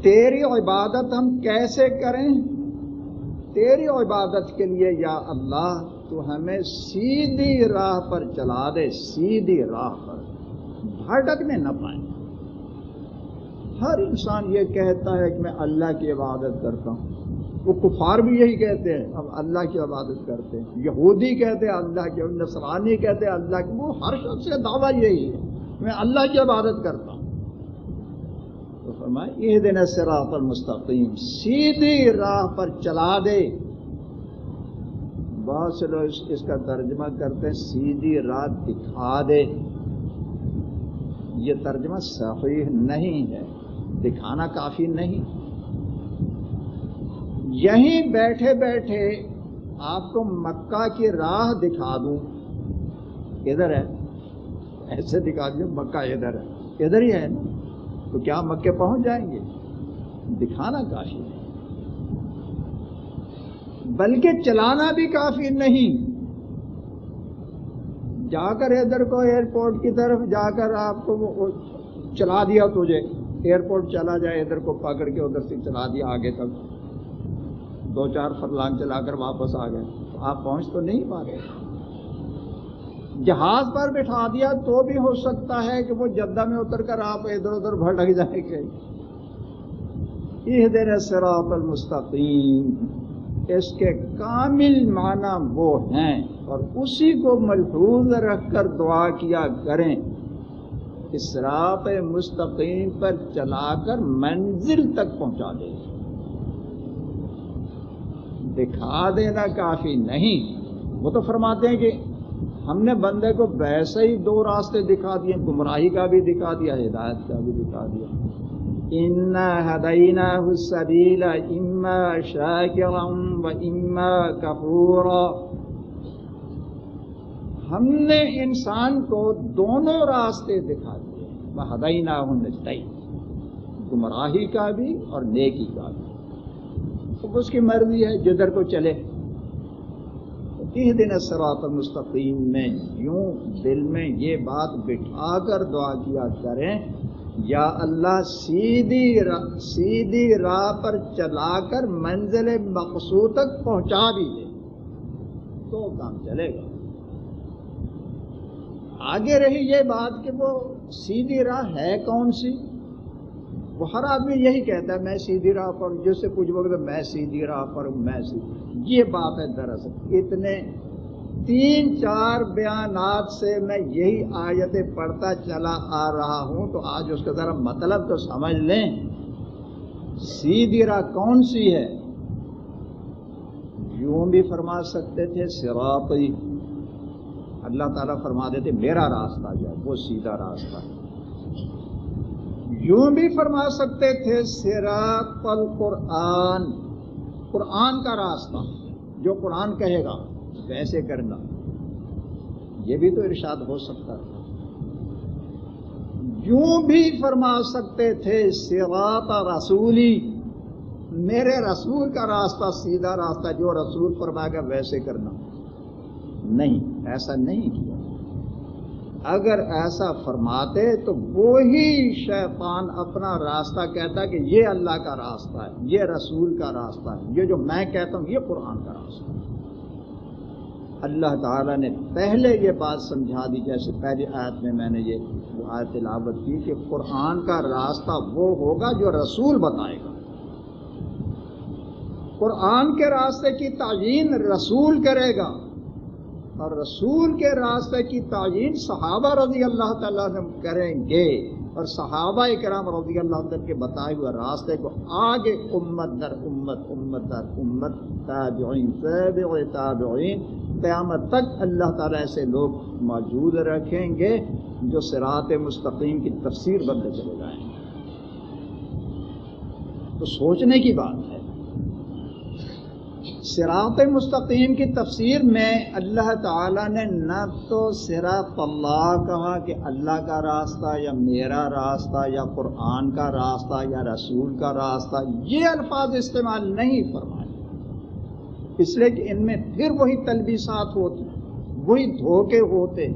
Speaker 1: تیری عبادت ہم کیسے کریں؟ تیری عبادت کے لیے یا اللہ، تو ہمیں سیدھی راہ پر چلا دے، سیدھی راہ پر۔ بھٹکنے نہ پائیں۔ ہر انسان یہ کہتا ہے کہ میں اللہ کی عبادت کرتا ہوں۔ وہ کفار بھی یہی کہتے ہیں، ہم اللہ کی عبادت کرتے ہیں۔ یہودی کہتے ہیں اللہ کے نصرانی کہتے ہیں اللہ کی۔ وہ ہر شخص سے دعویٰ یہی ہے، میں اللہ کی عبادت کرتا ہوں۔ تو فرمائے یہ دن سراہ پر مستقیم سیدھی راہ پر چلا دے۔ بہت سے لوگ اس کا ترجمہ کرتے ہیں، سیدھی راہ دکھا دے۔ یہ ترجمہ صحیح نہیں ہے۔ دکھانا کافی نہیں۔ یہیں بیٹھے بیٹھے آپ کو مکہ کی راہ دکھا دوں۔ ادھر ہے۔ ایسے دکھا دوں مکہ ادھر ہے۔ ادھر ہی ہے۔ نا تو کیا مکے پہنچ جائیں گے؟ دکھانا کافی نہیں۔ بلکہ چلانا بھی کافی نہیں۔ جا کر ادھر کو ایئرپورٹ کی طرف جا کر آپ کو چلا دیا تجھے۔ ایئرپورٹ چلا جائے، ادھر کو پکڑ کے ادھر سے چلا دیا، آگے تک۔ دو چار فرلانگ چلا کر واپس آ گئے۔ آپ پہنچ تو نہیں پا گئے جہاز پر بٹھا دیا تو بھی ہو سکتا ہے کہ وہ جدہ میں اتر کر آپ ادھر ادھر بھٹک جائیں گے یہ دن سراط المستقیم۔ اس کے کامل معنی وہ ہیں اور اسی کو ملحوظ رکھ کر دعا کیا کریں۔ اسراط مستقیم پر چلا کر منزل تک پہنچا دیں دکھا دینا کافی نہیں۔ وہ تو فرماتے ہیں کہ ہم نے بندے کو ویسے ہی دو راستے دکھا دیے، گمراہی کا بھی دکھا دیا، ہدایت کا بھی دکھا دیا۔ ان ہدینا حسبیلا اما شاکرم و اما کپور ہم نے انسان کو دونوں راستے دکھا دیے۔ وہ ہدینا ہوں گمراہی کا بھی اور نیکی کا بھی۔ اس کی مرضی ہے جدھر کو چلے۔ دن سرات مستقیم میں یوں دل میں یہ بات بٹھا کر دعا کیا کریں، یا اللہ سیدھی سیدھی راہ پر چلا کر منزل مقصود تک پہنچا بھی دے۔ تو کام چلے گا۔ آگے رہی یہ بات کہ وہ سیدھی راہ ہے کون سی؟ وہ ہر آدمی یہی کہتا ہے، میں سیدھی راہ پر جس سے پوچھ تو میں سیدھی راہ پر ہوں، میں سیدھی یہ بات ہے دراصل۔ اتنے تین چار بیانات سے میں یہی آیتیں پڑھتا چلا آ رہا ہوں، تو آج اس کا ذرا مطلب تو سمجھ لیں۔ سیدھی راہ کون سی ہے؟ یوں بھی فرما سکتے تھے سراپی اللہ تعالیٰ فرما دیتے، میرا راستہ جو ہے، وہ سیدھا راستہ ہے۔ یوں بھی فرما سکتے تھے سیرات القرآن قرآن۔ کا راستہ، جو قرآن کہے گا، ویسے کرنا۔ یہ بھی تو ارشاد ہو سکتا تھا یوں بھی فرما سکتے تھے سیرات رسولی۔ میرے رسول کا راستہ، سیدھا راستہ، جو رسول فرمائے گا، ویسے کرنا۔ نہیں، ایسا نہیں کیا۔ اگر ایسا فرماتے تو وہی شیطان اپنا راستہ کہتا کہ یہ اللہ کا راستہ ہے، یہ رسول کا راستہ ہے، یہ جو میں کہتا ہوں، یہ قرآن کا راستہ ہے۔ اللہ تعالیٰ نے پہلے یہ بات سمجھا دی، جیسے پہلی آیت میں میں نے یہ آیت تلاوت کی کہ قرآن کا راستہ وہ ہوگا جو رسول بتائے گا۔ قرآن کے راستے کی تعین رسول کرے گا۔ اور رسول کے راستے کی تعین صحابہ رضی اللہ تعالیٰ نے کریں گے اور صحابہ کرام رضی اللہ تعالیٰ کے بتائے ہوئے راستے کو آگے امت در امت امت در امت تابعین تابعین قیامت تک اللہ تعالیٰ ایسے لوگ موجود رکھیں گے جو سرات مستقیم کی تفسیر بندے چلے جائیں گے۔ تو سوچنے کی بات ہے سراط مستقیم کی تفسیر میں اللہ تعالیٰ نے نہ تو سراط اللہ کہا کہ اللہ کا راستہ یا میرا راستہ یا قرآن کا راستہ یا رسول کا راستہ، یہ الفاظ استعمال نہیں فرمائے۔ اس لیے کہ ان میں پھر وہی تلبیسات ہوتی، وہی دھوکے ہوتے،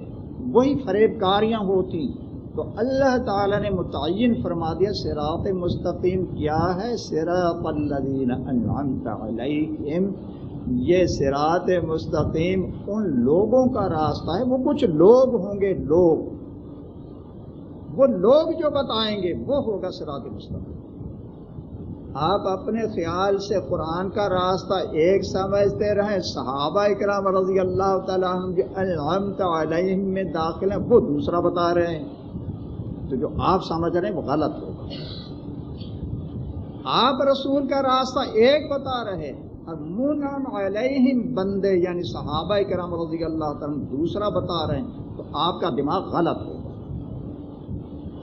Speaker 1: وہی فریب کاریاں ہوتی۔ تو اللہ تعالیٰ نے متعین فرما دیا سراط مستقیم کیا ہے؟ سراط الذین انعمت علیہم۔ یہ سراط مستقیم ان لوگوں کا راستہ ہے۔ وہ کچھ لوگ ہوں گے، لوگ۔ وہ لوگ جو بتائیں گے، وہ ہوگا سراط مستقیم۔ آپ اپنے خیال سے قرآن کا راستہ ایک سمجھتے رہیں۔ صحابہ اکرام رضی اللہ تعالیٰ علیہم میں داخل ہیں، وہ دوسرا بتا رہے ہیں۔ تو جو آپ سمجھ رہے ہیں وہ غلط ہوگا۔ آپ رسول کا راستہ ایک بتا رہے اور علیہم بندے یعنی صحابہ کرام رضی اللہ تعالیٰ دوسرا بتا رہے ہیں تو آپ کا دماغ غلط ہوگا۔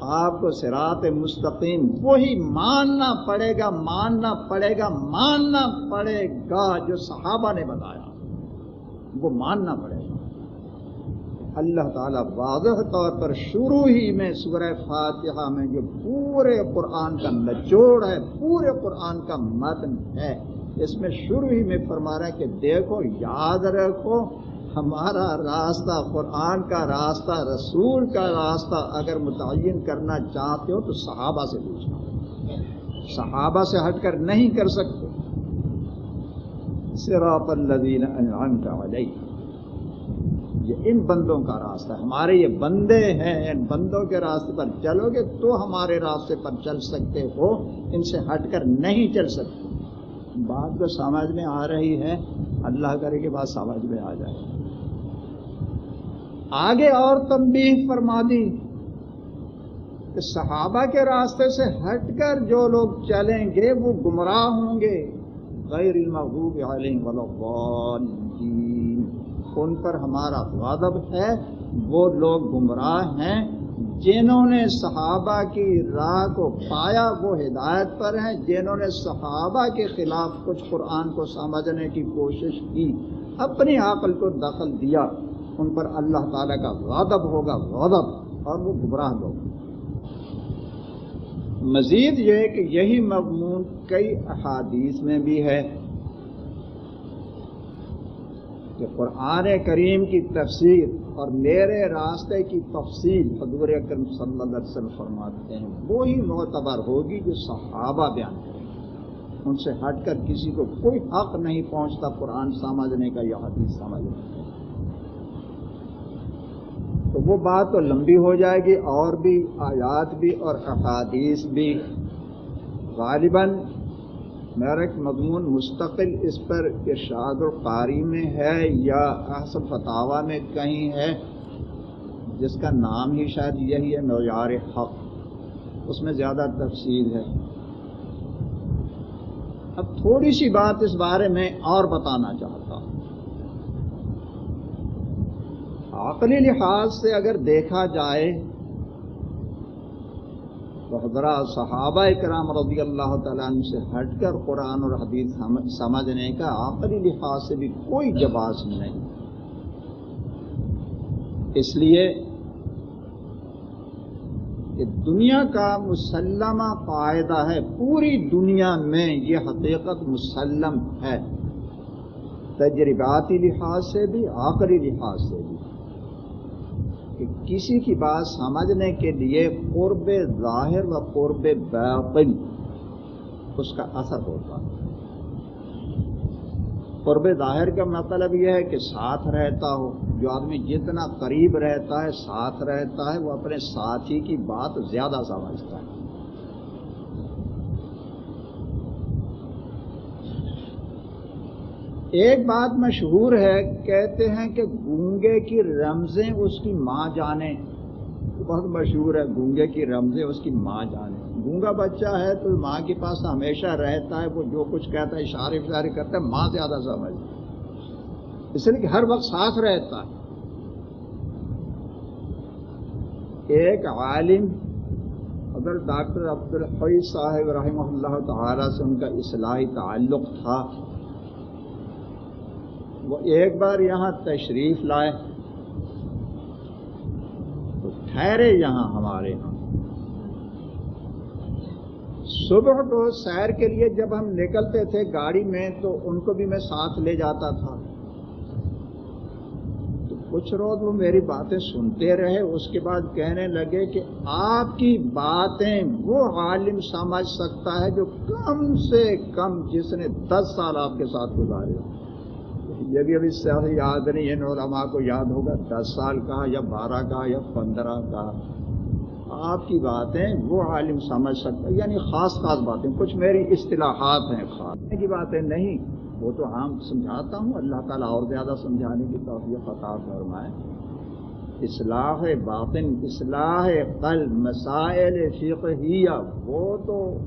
Speaker 1: آپ کو سرات مستقیم وہی ماننا پڑے گا، ماننا پڑے گا، ماننا پڑے گا جو صحابہ نے بتایا۔ وہ ماننا پڑے گا۔ اللہ تعالیٰ واضح طور پر شروع ہی میں سورہ فاتحہ میں جو پورے قرآن کا نچوڑ ہے، پورے قرآن کا متن ہے، اس میں شروع ہی میں فرما رہا ہے کہ دیکھو، یاد رکھو، ہمارا راستہ قرآن کا راستہ، رسول کا راستہ، اگر متعین کرنا چاہتے ہو تو صحابہ سے پوچھنا۔ صحابہ سے ہٹ کر نہیں کر سکتے۔ صراط الذین انعمت علیہ یہ ان بندوں کا راستہ ہمارے یہ بندے ہیں، ان بندوں کے راستے پر چلو گے تو ہمارے راستے پر چل سکتے ہو۔ ان سے ہٹ کر نہیں چل سکتے۔ بات تو سمجھ میں آ رہی ہے۔ اللہ کرے کے بعد سمجھ میں آ جائے۔ آگے اور تنبیہ فرما دی کہ صحابہ کے راستے سے ہٹ کر جو لوگ چلیں گے وہ گمراہ ہوں گے۔ غیر المحبوب علیہ ان پر ہمارا غضب ہے، وہ لوگ گمراہ ہیں۔ جنہوں نے صحابہ کی راہ کو پایا، وہ ہدایت پر ہیں۔ جنہوں نے صحابہ کے خلاف کچھ قرآن کو سمجھنے کی کوشش کی، اپنی عقل کو دخل دیا، ان پر اللہ تعالیٰ کا غضب ہوگا غضب اور وہ گمراہ لوگ مزید یہ کہ یہی مضمون کئی احادیث میں بھی ہے۔ کہ قرآن کریم کی تفسیر اور میرے راستے کی تفصیل حضور اکرم صلی اللہ علیہ وسلم فرماتے ہیں، وہی معتبر ہوگی جو صحابہ بیان کریں ان سے ہٹ کر کسی کو کوئی حق نہیں پہنچتا قرآن سمجھنے کا یا حدیث سمجھنے کا۔ تو وہ بات تو لمبی ہو جائے گی، اور بھی آیات بھی اور احادیث بھی۔ غالباً میرا ایک مضمون مستقل اس پر ارشاد القاری میں ہے یا احسن فتوا میں کہیں ہے؟ جس کا نام ہی شاید یہی ہے، معیار حق۔ اس میں زیادہ تفصیل ہے۔ اب تھوڑی سی بات اس بارے میں اور بتانا چاہتا ہوں۔ عقلی لحاظ سے اگر دیکھا جائے تو حضرات صحابہ کرام رضی اللہ تعالیٰ عنہ سے ہٹ کر قرآن اور حدیث سمجھنے کا عقلی لحاظ سے بھی کوئی جواز نہیں۔ اس لیے کہ دنیا کا مسلمہ قاعدہ ہے، پوری دنیا میں یہ حقیقت مسلم ہے۔ تجرباتی لحاظ سے بھی، آخری لحاظ سے بھی۔ کہ کسی کی بات سمجھنے کے لیے قرب ظاہر و قرب باطن اس کا اثر ہوتا ہے۔ قرب ظاہر کا مطلب یہ ہے کہ ساتھ رہتا ہو۔ جو آدمی جتنا قریب رہتا ہے، ساتھ رہتا ہے، وہ اپنے ساتھی کی بات زیادہ سمجھتا ہے۔ ایک بات مشہور ہے، کہتے ہیں کہ گونگے کی رمزیں اس کی ماں جانے۔ بہت مشہور ہے، گونگے کی رمزیں اس کی ماں جانے۔ گونگا بچہ ہے تو ماں کے پاس ہمیشہ رہتا ہے، وہ جو کچھ کہتا ہے، اشارے اشارے کرتا ہے، ماں زیادہ سمجھ اس لیے کہ ہر وقت ساتھ رہتا ہے۔ ایک عالم اگر ڈاکٹر عبد الحی صاحب رحمہ اللہ تعالی سے ان کا اصلاحی تعلق تھا۔ وہ ایک بار یہاں تشریف لائے تو ٹھہرے یہاں ہمارے یہاں صبح کو سیر کے لیے جب ہم نکلتے تھے گاڑی میں تو ان کو بھی میں ساتھ لے جاتا تھا۔ تو کچھ روز وہ میری باتیں سنتے رہے، اس کے بعد کہنے لگے کہ آپ کی باتیں وہ عالم سمجھ سکتا ہے جو کم سے کم جس نے دس سال آپ کے ساتھ گزارے یہ بھی ابھی سے یاد نہیں ہے علماء کو یاد ہوگا، دس سال کا یا بارہ کا یا پندرہ کا۔ آپ کی باتیں وہ عالم سمجھ سکتا یعنی خاص خاص باتیں، کچھ میری اصطلاحات ہیں خاص۔ کی باتیں نہیں، وہ تو ہم سمجھاتا ہوں، اللہ تعالیٰ اور زیادہ سمجھانے کی توفیق عطا فرمائے۔ اصلاح باطن، اصلاح قلب، مسائل فقہیہ، وہ تو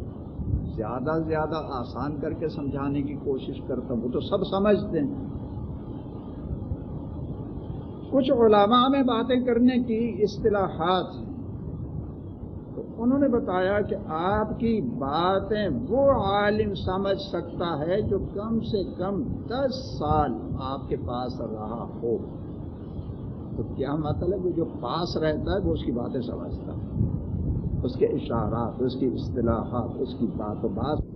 Speaker 1: زیادہ سے زیادہ آسان کر کے سمجھانے کی کوشش کرتا ہوں، وہ تو سب سمجھتے ہیں۔ کچھ علماء میں باتیں کرنے کی اصطلاحات ہیں۔ تو انہوں نے بتایا کہ آپ کی باتیں وہ عالم سمجھ سکتا ہے جو کم سے کم دس سال آپ کے پاس رہا ہو۔ تو کیا مطلب جو پاس رہتا ہے وہ اس کی باتیں سمجھتا ہے؟ اس کے اشارات، اس کی اصطلاحات، اس کی بات و بات۔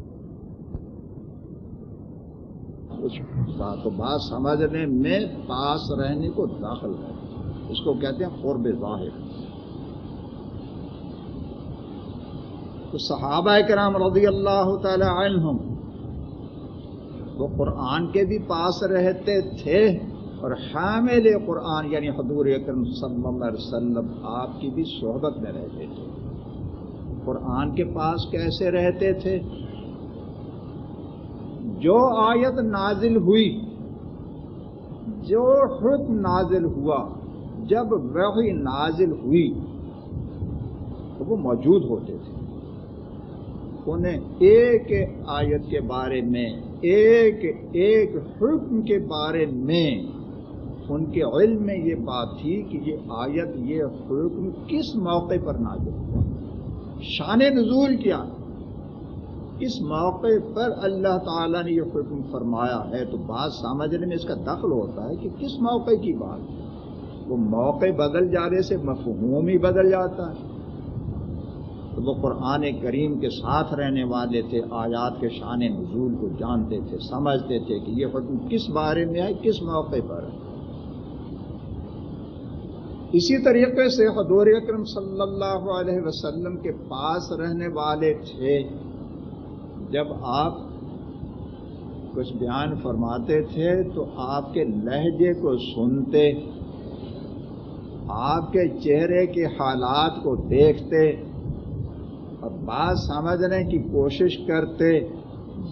Speaker 1: اس بات و بات سمجھنے میں پاس رہنے کو داخل ہے۔ اس کو کہتے ہیں قرب ظاہر۔ تو صحابہ کرام رضی اللہ تعالی عنہم وہ قرآن کے بھی پاس رہتے تھے اور حامل قرآن یعنی حضور اکرم صلی اللہ علیہ وسلم آپ کی بھی صحبت میں رہتے تھے۔ قرآن کے پاس کیسے رہتے تھے؟ جو آیت نازل ہوئی، جو حکم نازل ہوا، جب وہی نازل ہوئی، تو وہ موجود ہوتے تھے۔ انہیں ایک آیت کے بارے میں، ایک ایک حکم کے بارے میں ان کے علم میں یہ بات تھی کہ یہ آیت، یہ حکم کس موقع پر نازل ہوا؟ شان نزول کیا؟ اس موقع پر اللہ تعالیٰ نے یہ حکم فرمایا ہے تو بات سمجھنے میں اس کا دخل ہوتا ہے کہ کس موقع کی بات وہ موقع بدل جانے سے مفہوم ہی بدل جاتا ہے۔ تو وہ قرآن کریم کے ساتھ رہنے والے تھے، آیات کے شان نزول کو جانتے تھے، سمجھتے تھے کہ یہ حکم کس بارے میں ہے، کس موقع پر ہے۔ اسی طریقے سے حضور اکرم صلی اللہ علیہ وسلم کے پاس رہنے والے تھے۔ جب آپ کچھ بیان فرماتے تھے تو آپ کے لہجے کو سنتے، آپ کے چہرے کے حالات کو دیکھتے، اور بات سمجھنے کی کوشش کرتے،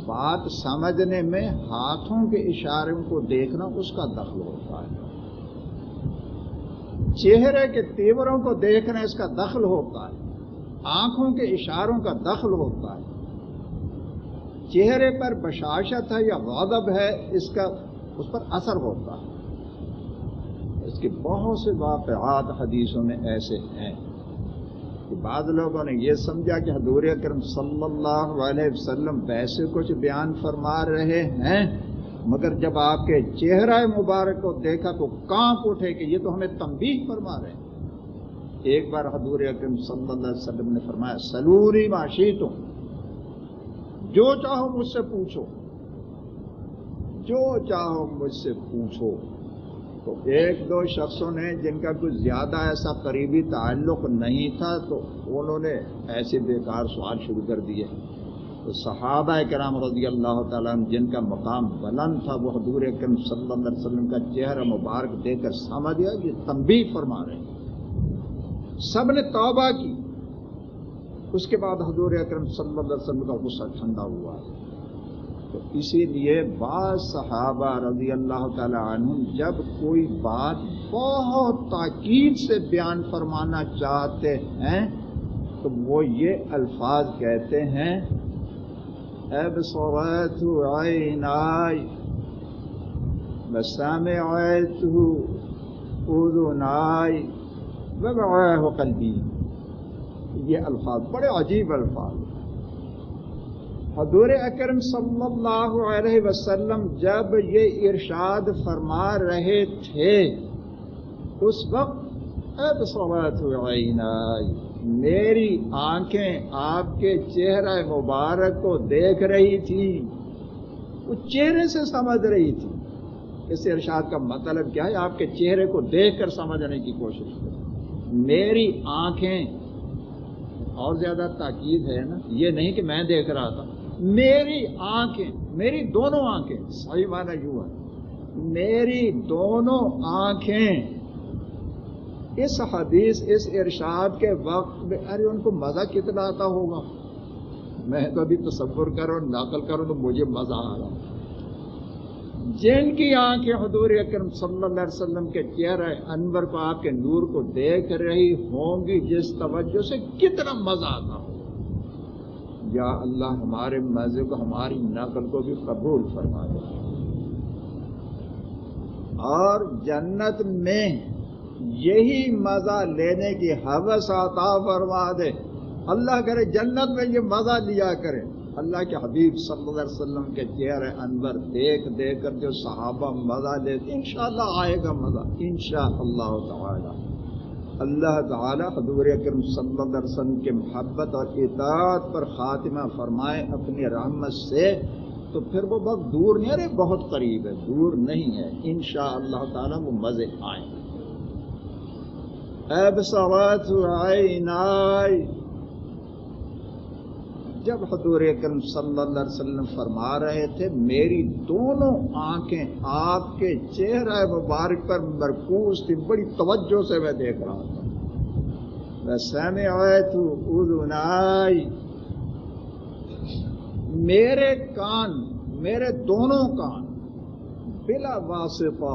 Speaker 1: بات سمجھنے میں ہاتھوں کے اشاروں کو دیکھنا اس کا دخل ہوتا ہے۔ چہرے کے تیوروں کو دیکھنا اس کا دخل ہوتا ہے۔ آنکھوں کے اشاروں کا دخل ہوتا ہے۔ چہرے پر بشاشت ہے یا غضب ہے، اس کا، اس پر اثر ہوتا ہے۔ اس کے بہت سے واقعات حدیثوں میں ایسے ہیں کہ بعض لوگوں نے یہ سمجھا کہ حضور اکرم صلی اللہ علیہ وسلم ویسے کچھ بیان فرما رہے ہیں، مگر جب آپ کے چہرہ مبارک کو دیکھا تو کانپ اٹھے کہ یہ تو ہمیں تنبیہ فرما رہے ہیں۔ ایک بار حضور اکرم صلی اللہ علیہ وسلم نے فرمایا، سلوری معاشی تم جو چاہو مجھ سے پوچھو۔ جو چاہو مجھ سے پوچھو۔ تو ایک دو شخصوں نے جن کا کچھ زیادہ ایسا قریبی تعلق نہیں تھا، تو انہوں نے ایسے بیکار سوال شروع کر دیے۔ تو صحابہ کرام رضی اللہ تعالیٰ جن کا مقام بلند تھا، وہ حضور اکرم صلی اللہ علیہ وسلم کا چہرہ مبارک دے کر سمجھ گیا یہ تنبیہ فرما رہے ہیں۔ سب نے توبہ کی۔ اس کے بعد حضور اکرم صلی اللہ علیہ وسلم کا غصہ ٹھنڈا ہوا۔ تو اسی لیے بعض صحابہ رضی اللہ تعالی عنہ جب کوئی بات بہت تاکید سے بیان فرمانا چاہتے ہیں، تو وہ یہ الفاظ کہتے ہیں أبصرته عيناي وسمعته أذناي وبعاه قلبي یہ الفاظ، بڑے عجیب الفاظ۔ حضور اکرم صلی اللہ علیہ وسلم جب یہ ارشاد فرما رہے تھے، اس وقت میری آنکھیں آپ کے چہرہ مبارک کو دیکھ رہی تھی وہ چہرے سے سمجھ رہی تھی۔ اس ارشاد کا مطلب کیا ہے؟ آپ کے چہرے کو دیکھ کر سمجھنے کی کوشش کر میری آنکھیں اور زیادہ تاکید ہے نا، یہ نہیں کہ میں دیکھ رہا تھا۔ میری آنکھیں، میری دونوں آنکھیں، صحیح معنی یوں ہے؟ میری دونوں آنکھیں۔ اس حدیث، اس ارشاد کے وقت میں، ارے ان کو مزہ کتنا آتا ہوگا۔ میں تو ابھی تصور کروں نقل کروں تو مجھے مزہ آ رہا جن کی آنکھیں حضور اکرم صلی اللہ علیہ وسلم کے چہرے انور کو، آپ کے نور کو دیکھ رہی ہوں گی، جس توجہ سے کتنا مزہ آتا ہو۔ یا اللہ ہمارے مزے کو، ہماری نقل کو بھی قبول فرما دے۔ اور جنت میں یہی مزہ لینے کی حوث عطا فرما دے۔ اللہ کرے جنت میں یہ مزہ لیا کرے۔ اللہ کے حبیب صلی اللہ علیہ وسلم کے چہرے انور دیکھ دیکھ کر جو صحابہ مزہ لیتے انشاءاللہ آئے گا مزہ، انشاءاللہ تعالی۔ اللہ تعالی حضور اکرم صلی اللہ علیہ وسلم کے محبت اور اطاعت پر خاتمہ فرمائے اپنی رحمت سے، تو پھر وہ وقت دور نہیں، ارے بہت قریب ہے، دور نہیں ہے، انشاءاللہ اللہ تعالیٰ وہ مزے آئیں۔ اب سوات عینائی جب حضور اکرم صلی اللہ علیہ وسلم فرما رہے تھے، میری دونوں آنکھیں آپ کے چہرہ مبارک پر مرکوز تھی بڑی توجہ سے میں دیکھ رہا تھا۔ میں آئے تو ادنائی میرے کان، میرے دونوں کان بلا واسطہ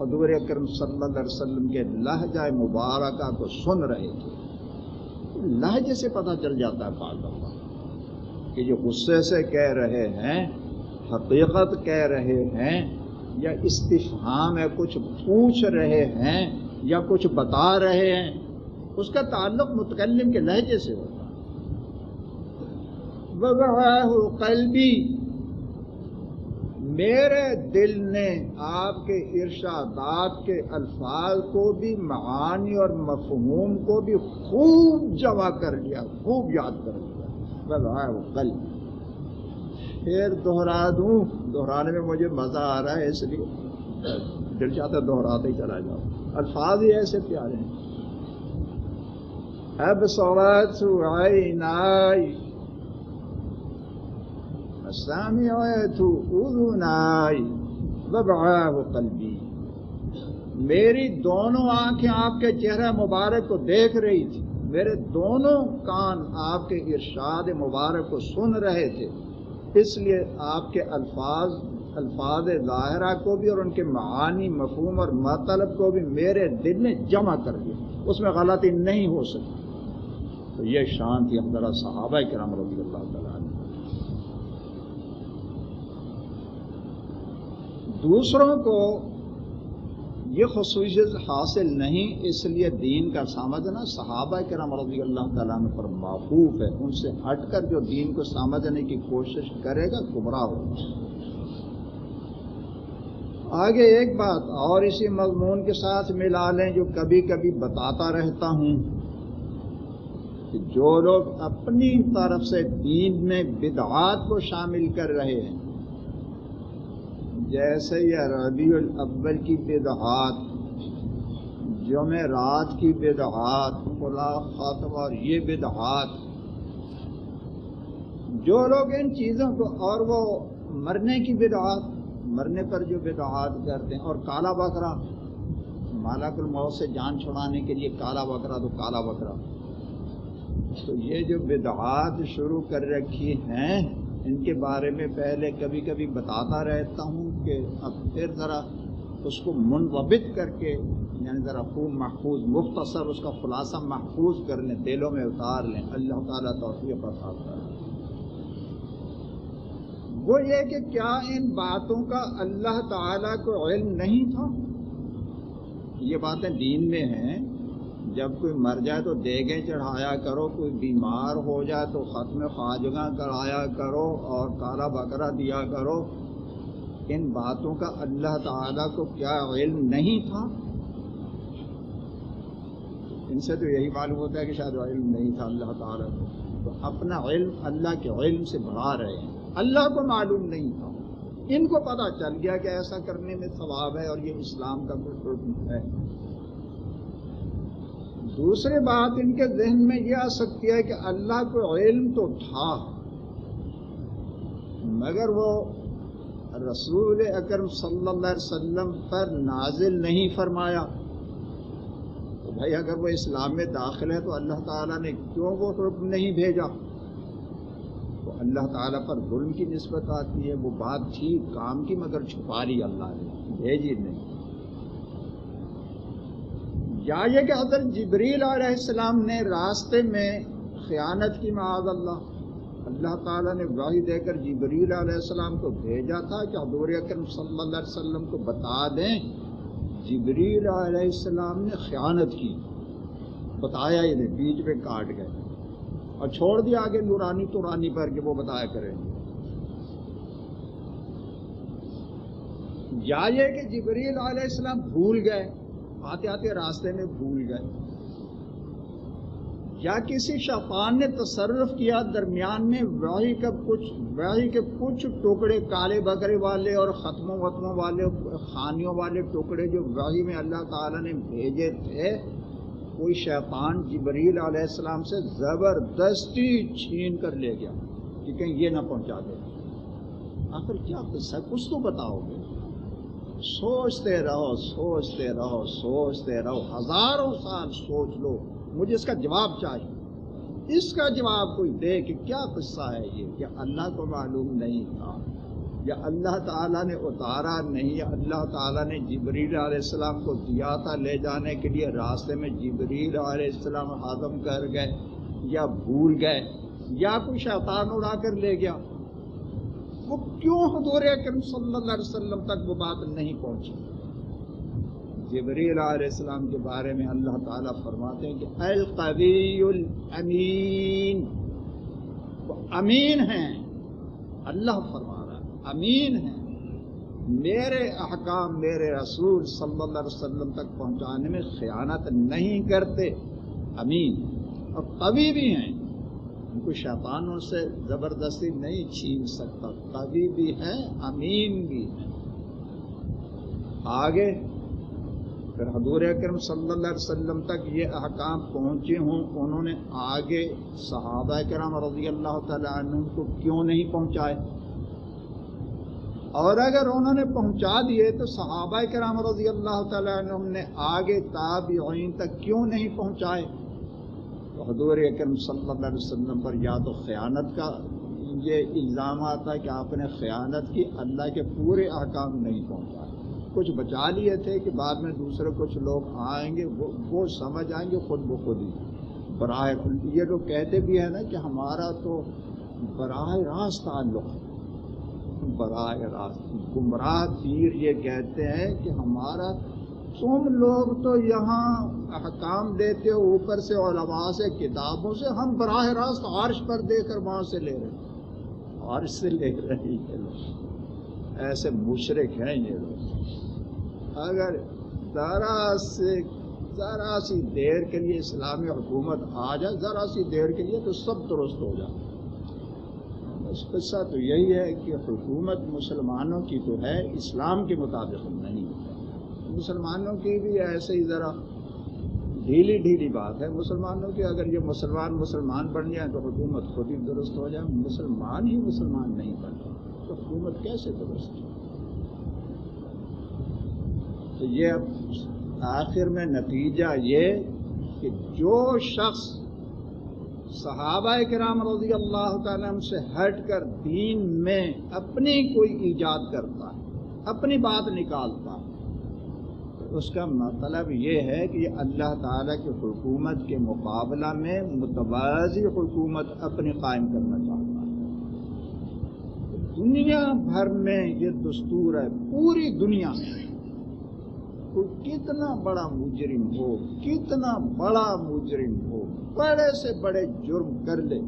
Speaker 1: حضور اکرم صلی اللہ علیہ وسلم کے لہجہ مبارکہ کو سن رہے تھے۔ لہجے سے پتہ چل جاتا ہے بال کہ جو غصے سے کہہ رہے ہیں، حقیقت کہہ رہے ہیں یا استفہام ہے، کچھ پوچھ رہے ہیں یا کچھ بتا رہے ہیں، اس کا تعلق متکلم کے لہجے سے ہوتا قلبی میرے دل نے آپ کے ارشادات کے الفاظ کو بھی، معانی اور مفہوم کو بھی خوب جمع کر لیا، خوب یاد کر لیا۔ وہ کل ہاں، پھر دوہرا دوں دوہرانے میں مجھے مزہ آ رہا ہے، اس لیے دل چاہتا دوہراتے ہی چلا جاؤ الفاظ ہی ایسے پیارے ہیں۔ اب سوات عینائی سامعت اذنائی وبعاہ قلبی۔ میری دونوں آنکھیں آپ کے چہرہ مبارک کو دیکھ رہی تھی میرے دونوں کان آپ کے ارشاد مبارک کو سن رہے تھے۔ اس لیے آپ کے الفاظ الفاظ ظاہرہ کو بھی اور ان کے معانی، مفہوم اور مطلب کو بھی میرے دل نے جمع کر دیا۔ اس میں غلطی نہیں ہو سکتی۔ تو یہ شان تھی ہم ذرا صحابہ کرام رضی اللہ تعالیٰ دوسروں کو یہ خصوصیت حاصل نہیں، اس لیے دین کا سمجھنا صحابہ کرام رضی اللہ تعالیٰ پر معقوف ہے۔ ان سے ہٹ کر جو دین کو سمجھنے کی کوشش کرے گا، گمراہ ہوگا آگے ایک بات اور اسی مضمون کے ساتھ ملا لیں جو کبھی کبھی بتاتا رہتا ہوں کہ جو لوگ اپنی طرف سے دین میں بدعات کو شامل کر رہے ہیں جیسے یہ ربیع الاول کی بدعات جمع رات کی بدعات، خلا خاتم اور یہ بدعات، جو لوگ ان چیزوں کو اور وہ مرنے کی بدعات، مرنے پر جو بدعات کرتے ہیں، اور کالا بکرا، مالک الموت سے جان چھڑانے کے لیے کالا بکرا تو کالا بکرا۔ تو یہ جو بدعات شروع کر رکھی ہیں، ان کے بارے میں پہلے کبھی کبھی بتاتا رہتا ہوں۔ کہ اب پھر ذرا اس کو منوبت کر کے یعنی ذرا خوب محفوظ، مختصر اس کا خلاصہ محفوظ کر لیں دلوں میں اتار لیں، اللہ تعالیٰ توفیق کر وہ یہ کہ کیا ان باتوں کا اللہ تعالیٰ کو علم نہیں تھا؟ یہ باتیں دین میں ہیں۔ جب کوئی مر جائے تو دیگیں چڑھایا کرو، کوئی بیمار ہو جائے تو ختم خواجگاں کرایا کرو اور کالا بکرا دیا کرو۔ ان باتوں کا اللہ تعالیٰ کو کیا علم نہیں تھا؟ ان سے تو یہی معلوم ہوتا ہے کہ شاید علم نہیں تھا اللہ تعالیٰ کو۔ تو اپنا علم اللہ کے علم سے بڑھا رہے ہیں۔ اللہ کو معلوم نہیں تھا۔ ان کو پتہ چل گیا کہ ایسا کرنے میں ثواب ہے اور یہ اسلام کا کوئی حکم ہے۔ دوسری بات ان کے ذہن میں یہ آ سکتی ہے کہ اللہ کو علم تو تھا، مگر وہ رسول اکرم صلی اللہ علیہ وسلم پر نازل نہیں فرمایا۔ تو بھائی اگر وہ اسلام میں داخل ہے تو اللہ تعالیٰ نے کیوں وہ حکم نہیں بھیجا؟ تو اللہ تعالیٰ پر ظلم کی نسبت آتی ہے، وہ بات تھی کام کی، مگر چھپا لی اللہ نے، بھیجی نہیں۔ یا یہ کہ حضرت جبریل علیہ السلام نے راستے میں خیانت کی معاذ اللہ۔ اللہ تعالیٰ نے گواہی دے کر جبریل علیہ السلام کو بھیجا تھا کہ حضور اکرم صلی اللہ علیہ وسلم کو بتا دیں۔ جبریل علیہ السلام نے خیانت کی۔ بتایا ہی نہیں، بیچ میں کاٹ گئے۔ اور چھوڑ دیا آگے نورانی تو رانی پر کہ وہ بتایا کریں یا یہ کہ جبریل علیہ السلام بھول گئے، آتے آتے راستے میں بھول گئے۔ یا کسی شیطان نے تصرف کیا درمیان میں وحی کا کچھ وحی کے کچھ ٹکڑے کالے بکرے والے اور ختموں والے، خانیوں والے ٹکڑے جو وحی میں اللہ تعالیٰ نے بھیجے تھے کوئی شیطان جبریل علیہ السلام سے زبردستی چھین کر لے گیا کہ کہیں یہ نہ پہنچا دے۔ آخر کیا قصہ کچھ تو بتاؤ گے۔ سوچتے رہو سوچتے رہو سوچتے رہو۔ ہزاروں سال سوچ لو۔ مجھے اس کا جواب چاہیے۔ اس کا جواب کوئی دے کہ کیا قصہ ہے یہ کہ اللہ کو معلوم نہیں تھا، یا اللہ تعالیٰ نے اتارا نہیں، یا اللہ تعالیٰ نے جبریل علیہ السلام کو دیا تھا لے جانے کے لیے راستے میں جبریل علیہ السلام ہضم کر گئے یا بھول گئے یا کوئی شیطان اڑا کر لے گیا۔ وہ کیوں حضور اکرم صلی اللہ علیہ وسلم تک وہ بات نہیں پہنچی؟ جبریل علیہ السلام کے بارے میں اللہ تعالیٰ فرماتے ہیں کہ القوی الامین۔ وہ امین ہیں۔ اللہ فرما رہا ہے، امین ہیں۔ میرے احکام، میرے رسول صلی اللہ علیہ وسلم تک پہنچانے میں خیانت نہیں کرتے۔ امین۔ اور قوی بھی ہیں۔ ان کو شیطانوں سے زبردستی نہیں چھین سکتا۔ قوی بھی ہیں، امین بھی ہیں۔ آگے پھر حضور اکرم صلی اللہ علیہ وسلم تک یہ احکام پہنچے ہوں، انہوں نے آگے صحابہ کرام رضی اللہ تعالیٰ عنہ کو کیوں نہیں پہنچائے؟ اور اگر انہوں نے پہنچا دیے تو صحابہ کرام رضی اللہ تعالیٰ عنہ نے آگے تابعین تک کیوں نہیں پہنچائے؟ تو حضور اکرم صلی اللہ علیہ وسلم پر یا تو خیانت کا یہ الزام آتا ہے کہ آپ نے خیانت کی، اللہ کے پورے احکام نہیں پہنچائے۔ کچھ بچا لیے تھے کہ بعد میں دوسرے کچھ لوگ آئیں گے، وہ وہ سمجھ آئیں گے خود بخود ہی۔ براہ یہ لوگ کہتے بھی ہیں نا کہ ہمارا تو براہ راست تعلق براہ راست، گمراہ پیر یہ کہتے ہیں کہ ہمارا، تم لوگ تو یہاں احکام دیتے ہو، اوپر سے علماء سے، کتابوں سے، ہم براہ راست عرش پر دے کر وہاں سے لے رہے عرش سے لے رہے ہیں لوگ۔ ایسے مشرق ہیں یہ لوگ۔ اگر ذرا سے ذرا سی دیر کے لیے اسلامی حکومت آ جائے، ذرا سی دیر کے لیے تو سب درست ہو جائے۔ بس قصہ تو یہی ہے کہ حکومت مسلمانوں کی تو ہے، اسلام کے مطابق نہیں۔ مسلمانوں کی بھی ایسے ہی ذرا ڈھیلی ڈھیلی بات ہے۔ مسلمانوں کی اگر یہ مسلمان مسلمان بن جائیں تو حکومت خود ہی درست ہو جائے۔ مسلمان ہی مسلمان نہیں بن تو حکومت کیسے درست ہو تو یہ آخر میں نتیجہ یہ کہ جو شخص صحابہ کرام رضی اللہ تعالیٰ سے ہٹ کر دین میں اپنی کوئی ایجاد کرتا ہے، اپنی بات نکالتا ہے، اس کا مطلب یہ ہے کہ اللہ تعالیٰ کی حکومت کے مقابلہ میں متوازی حکومت اپنی قائم کرنا چاہتا ہے۔ دنیا بھر میں یہ دستور ہے، پوری دنیا میں۔ کتنا بڑا مجرم ہو، کتنا بڑا مجرم ہو، بڑے سے بڑے جرم کر لے۔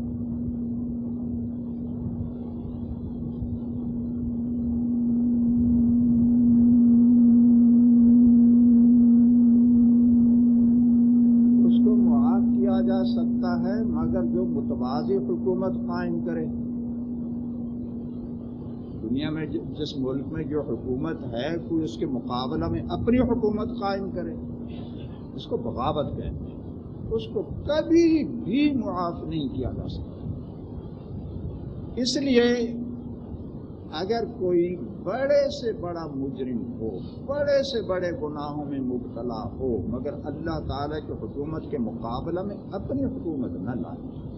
Speaker 1: اس کو معاف کیا جا سکتا ہے، مگر جو متوازی حکومت قائم کرے۔ دنیا میں جس ملک میں جو حکومت ہے، کوئی اس کے مقابلہ میں اپنی حکومت قائم کرے۔ اس کو بغاوت کہتے ہیں۔ اس کو کبھی بھی معاف نہیں کیا جا سکتا۔ اس لیے اگر کوئی بڑے سے بڑا مجرم ہو، بڑے سے بڑے گناہوں میں مبتلا ہو، مگر اللہ تعالیٰ کی حکومت کے مقابلہ میں اپنی حکومت نہ لائے،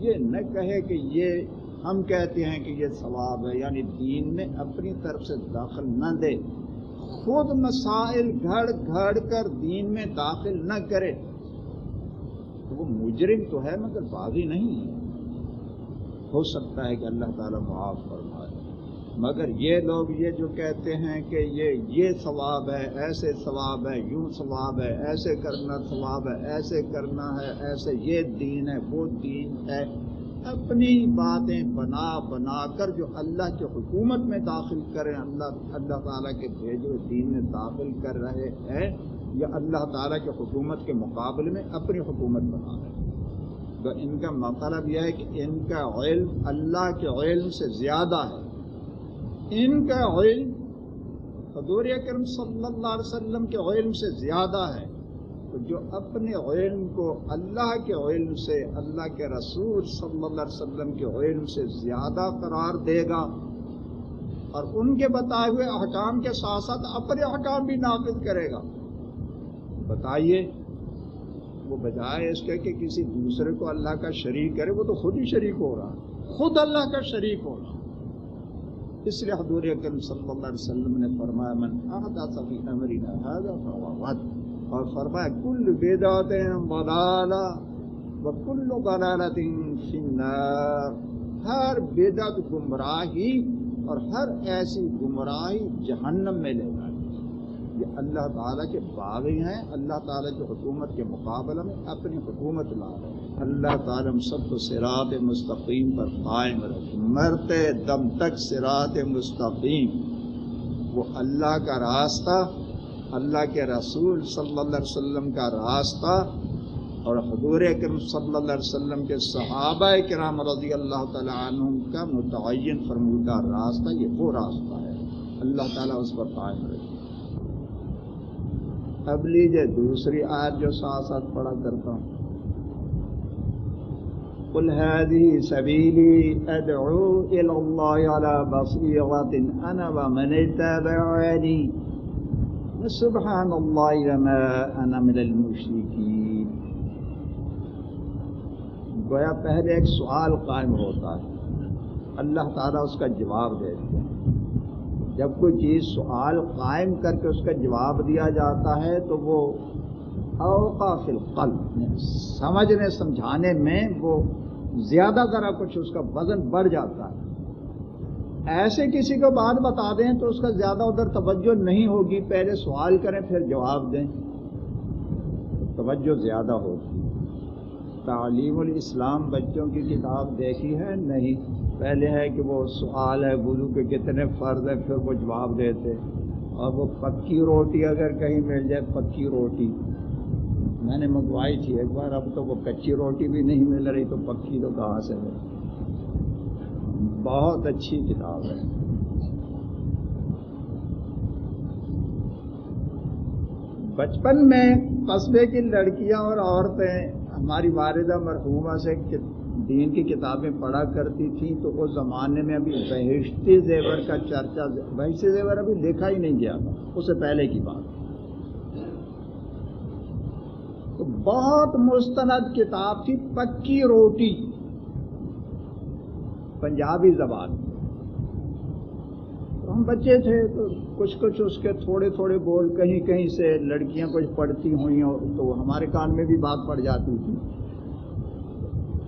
Speaker 1: یہ نہ کہے کہ یہ ہم کہتے ہیں کہ یہ ثواب ہے یعنی دین میں اپنی طرف سے داخل نہ دے۔ خود مسائل گھڑ گھڑ کر دین میں داخل نہ کرے۔ تو وہ مجرم تو ہے، مگر بازی نہیں ہے۔ ہو سکتا ہے کہ اللہ تعالیٰ معاف فرمائے۔ مگر یہ لوگ یہ جو کہتے ہیں کہ یہ یہ ثواب ہے، ایسے ثواب ہے، یوں ثواب ہے، ایسے کرنا ثواب ہے، ایسے کرنا ہے، ایسے یہ دین ہے، وہ دین ہے۔ اپنی باتیں بنا بنا کر جو اللہ کی حکومت میں داخل کریں، اللہ اللہ تعالیٰ کے بھیجو، دین میں داخل کر رہے ہیں یا اللہ تعالیٰ کی حکومت کے مقابلے میں اپنی حکومت بنا رہے ہیں۔ تو ان کا مطلب یہ ہے کہ ان کا علم اللہ کے علم سے زیادہ ہے۔ ان کا علم حضور اکرم صلی اللہ علیہ وسلم کے علم سے زیادہ ہے۔ جو اپنے علم کو اللہ کے علم سے، اللہ کے رسول صلی اللہ علیہ وسلم کے علم سے زیادہ قرار دے گا اور ان کے بتائے ہوئے احکام کے ساتھ ساتھ اپنے احکام بھی نافذ کرے گا۔ بتائیے، وہ بجائے اس کے کہ کسی دوسرے کو اللہ کا شریک کرے، وہ تو خود ہی شریک ہو رہا خود اللہ کا شریک ہو رہا اس لیے حضور اکرم صلی اللہ علیہ وسلم نے فرمایا، من احدث فی امرنا هذا فهو رد اور فرمایا، کل بدعت ضلالہ۔ وکل ضلالت فی النار۔ ہر بدعت گمراہی اور ہر ایسی گمراہی جہنم میں لے جائے۔ یہ اللہ تعالیٰ کے باغی ہیں، اللہ تعالیٰ کی حکومت کے مقابلے میں اپنی حکومت لا رہے ہیں۔ اللہ تعالیٰ ہم سب کو سرات مستقیم پر قائم رکھے۔ مرتے دم تک سرات مستقیم۔ وہ اللہ کا راستہ اللہ کے رسول صلی اللہ علیہ وسلم کا راستہ اور حضور کرم صلی اللہ علیہ وسلم کے صحابہ کرام رضی اللہ تعالیٰ عنہ کا متعین فرمودہ راستہ، یہ وہ راستہ ہے۔ اللہ تعالیٰ اس پر قائم رکھے اب لیجیے دوسری آیت جو ساتھ ساتھ پڑھا کرتا ہوں۔ قل هذه سبيلي أدعو إلى الله على بصيرة أنا ومن اتبعني سبحان الله وما أنا من المشركين. گویا پہلے ایک سوال قائم ہوتا ہے۔ اللہ تعالیٰ اس کا جواب دیتے ہیں جب کوئی چیز سوال قائم کر کے اس کا جواب دیا جاتا ہے تو وہ اوقاف القلب، سمجھنے، سمجھانے میں وہ زیادہ ذرا کچھ اس کا وزن بڑھ جاتا ہے۔ ایسے کسی کو بات بتا دیں تو اس کا زیادہ ادھر توجہ نہیں ہوگی، پہلے سوال کریں، پھر جواب دیں۔ توجہ زیادہ ہوگی۔ تعلیم الاسلام بچوں کی کتاب دیکھی ہے؟ نہیں۔ پہلے ہے کہ وہ سوال ہے وضو کے کتنے فرض ہیں، پھر وہ جواب دیتے۔ اور وہ پکی روٹی اگر کہیں مل جائے، پکی روٹی۔ میں نے منگوائی تھی ایک بار، اب تو وہ کچی روٹی بھی نہیں مل رہی، تو پکی تو کہاں سے مل بہت اچھی کتاب ہے۔ بچپن میں قصبے کی لڑکیاں اور عورتیں ہماری والدہ مرحومہ سے دین کی کتابیں پڑھا کرتی تھیں تو اس زمانے میں ابھی بہشتی زیور کا چرچا بہشتی زیور ابھی دیکھا ہی نہیں گیا تھا۔ اس سے پہلے کی بات۔ تو بہت مستند کتاب تھی، پکی روٹی۔ پنجابی زبان۔ تو ہم بچے تھے تو کچھ کچھ اس کے تھوڑے تھوڑے بول، کہیں کہیں سے لڑکیاں کچھ پڑھتی ہوئی تو ہمارے کان میں بھی بات پڑ جاتی تھی۔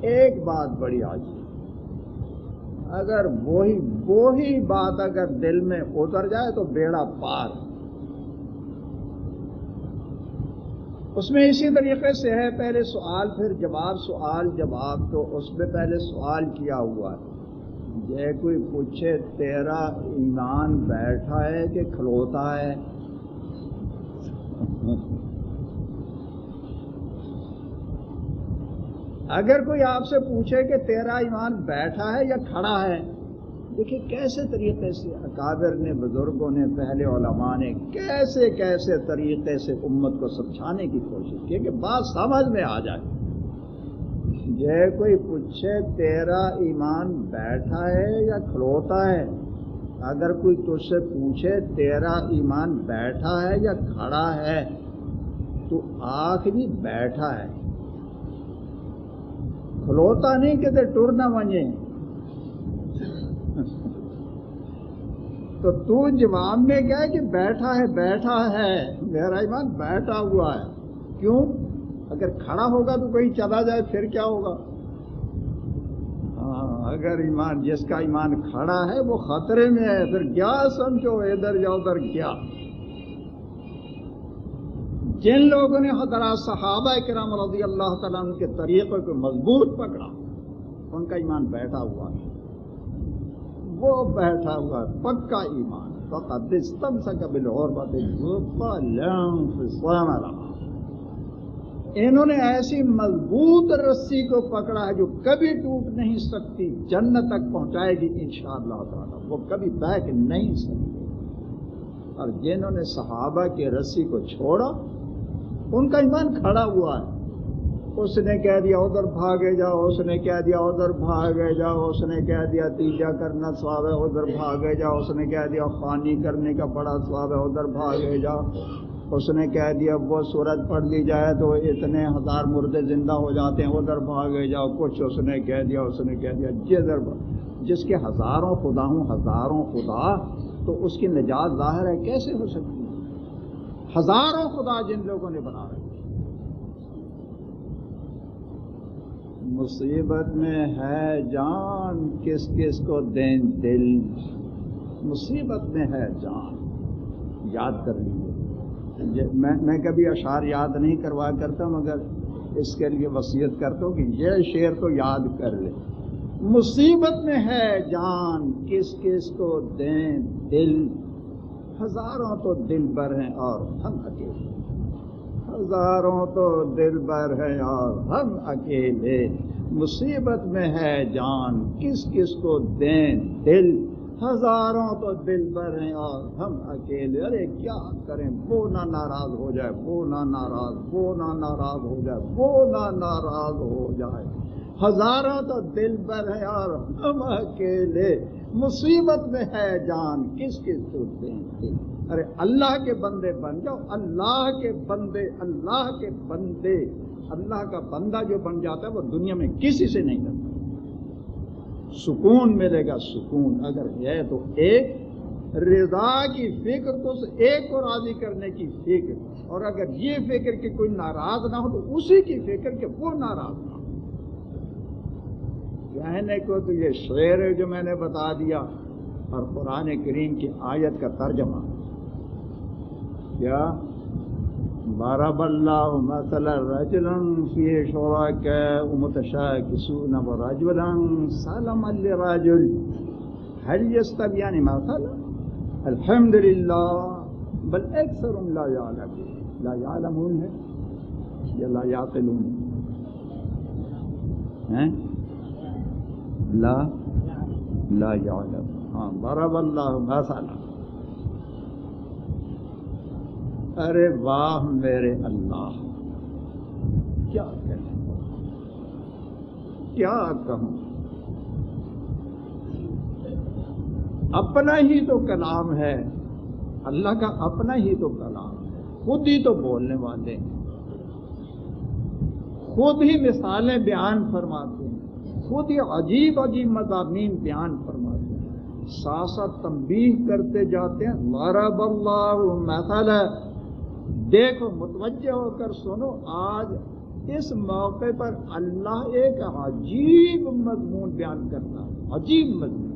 Speaker 1: ایک بات بڑی آج۔ اگر وہی وہی بات اگر دل میں اتر جائے تو بیڑا پار۔ اس میں اسی طریقے سے ہے، پہلے سوال، پھر جواب، سوال، جواب۔ تو اس میں پہلے سوال کیا ہوا ہے۔ یہ کوئی پوچھے، تیرا ایمان بیٹھا ہے کہ کھلوتا ہے؟ اگر کوئی آپ سے پوچھے کہ تیرا ایمان بیٹھا ہے یا کھڑا ہے، دیکھیے کیسے طریقے سے اکابر نے، بزرگوں نے، پہلے علماء نے کیسے کیسے طریقے سے امت کو سمجھانے کی کوشش کی کہ بات سمجھ میں آ جائے۔ یہ کوئی پوچھے تیرا ایمان بیٹھا ہے یا کھلوتا ہے؟ اگر کوئی تجھ سے پوچھے تیرا ایمان بیٹھا ہے یا کھڑا ہے، تو آخری بیٹھا ہے۔ کھلوتا نہیں کہ ٹور نہ بنے تو تو جواب میں کیا کہ بیٹھا ہے بیٹھا ہے۔ میرا ایمان بیٹھا ہوا ہے۔ کیوں؟ اگر کھڑا ہوگا تو کہیں چلا جائے، پھر کیا ہوگا؟ ہاں اگر ایمان، جس کا ایمان کھڑا ہے، وہ خطرے میں ہے۔ پھر کیا سمجھو؟ ادھر یا ادھر کیا؟ جن لوگوں نے حضرات صحابہ کرام رضی اللہ تعالیٰ ان کے طریقے کو مضبوط پکڑا، ان کا ایمان بیٹھا ہوا ہے۔ وہ بیٹھا ہوا ہے، پکا ایمان۔ فقط دستم سے قبل اور باتیں انہوں نے ایسی مضبوط رسی کو پکڑا ہے جو کبھی ٹوٹ نہیں سکتی، جنت تک پہنچائے گی انشاءاللہ تعالی۔ وہ کبھی بیک نہیں سکتے۔ اور جنہوں نے صحابہ کی رسی کو چھوڑا، ان کا ایمان کھڑا ہوا ہے۔ اس نے کہہ دیا، ادھر بھاگے جاؤ۔ اس نے کہہ دیا، ادھر بھاگے جاؤ. اس نے کہہ دیا، تیجا کرنا سواب ہے۔ ادھر بھاگے جاؤ۔ اس نے کہہ دیا خانی کرنے کا بڑا سواب ہے۔ ادھر بھاگے جاؤ۔ اس نے کہہ دیا، وہ سورج پڑھ لی جائے تو اتنے ہزار مردے زندہ ہو جاتے ہیں، ادھر بھاگے جاؤ، کچھ اس نے کہہ دیا، اس نے کہہ دیا، جدھر جس کے ہزاروں خدا ہوں، ہزاروں خدا، تو اس کی نجات ظاہر ہے، کیسے ہو سکتی ہے؟ ہزاروں خدا جن لوگوں نے بنا رہے مصیبت میں ہے جان، کس کس کو دیں دل؟ مصیبت میں ہے جان۔ یاد کر لیجیے میں کبھی اشعار یاد نہیں کروا کرتا، مگر اس کے لیے وصیت کرتا ہوں کہ یہ شعر تو یاد کر لے۔ مصیبت میں ہے جان، کس کس کو دیں دل؟ ہزاروں تو دل بر ہیں اور ہم اکیلے۔ ہزاروں تو دل بر ہیں اور ہم اکیلے۔ مصیبت میں ہے جان، کس کس کو دیں دل؟ ہزاروں تو دل پر ہیں اور ہم اکیلے، ارے کیا کریں؟ وہ نہ ناراض ہو جائے، وہ نہ ناراض، وہ نہ ناراض ہو جائے، وہ نہ ناراض ہو جائے۔ ہزاروں تو دل پر ہیں اور ہم اکیلے۔ مصیبت میں ہے جان، کس کس کو دیں ارے اللہ کے بندے بن جاؤ، اللہ کے بندے، اللہ کے بندے۔ اللہ کا بندہ جو بن جاتا ہے وہ دنیا میں کسی سے نہیں کرتا سکون ملے گا، سکون۔ اگر ہے تو ایک رضا کی فکر تو ایک کو راضی کرنے کی فکر۔ اور اگر یہ فکر کہ کوئی ناراض نہ ہو تو اسی کی فکر کہ وہ ناراض نہ ہو۔ کہنے کو تو یہ شعر ہے جو میں نے بتا دیا اور قرآن کریم کی آیت کا ترجمہ۔ کیا؟ ضرب الله مثلا رجلا فيه شركاء متشاكسون ورجلا سلما لرجل. هل يستبيان مثلا؟ الحمد لله، بل أكثرهم لا يعلمون. لا يعلمون ہے یا لا يعقلون. ہیں لا لا يعلم ہاں ضرب الله مثلا. ارے واہ میرے اللہ، کیا کہیں کیا کہوں؟ اپنا ہی تو کلام ہے، اللہ کا اپنا ہی تو کلام ہے، خود ہی تو بولنے والے ہیں۔ خود ہی مثالیں بیان فرماتے ہیں، خود ہی عجیب عجیب مضامین بیان فرماتے ہیں۔ ساسا تنبیہ کرتے جاتے ہیں، ضرب اللہ مثلا دیکھو، متوجہ ہو کر سنو، آج اس موقع پر اللہ ایک عجیب مضمون بیان کرتا ہے۔ عجیب مضمون۔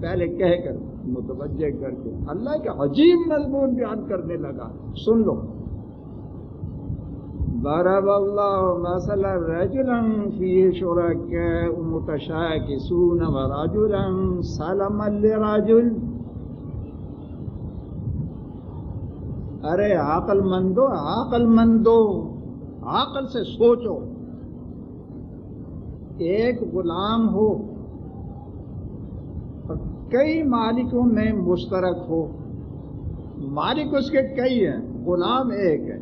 Speaker 1: پہلے کہہ کر، متوجہ کر کے اللہ کے عجیب مضمون بیان کرنے لگا۔ سن لو۔ ضرب اللہ مثلا رجلا فی شرک متشاکسون ورجلا سلما لرجل۔ ارے عقل مندو عقل مندو عقل سے سوچو۔ ایک غلام ہو، اور کئی مالکوں میں مشترک ہو۔ مالک اس کے کئی ہیں، غلام ایک ہے۔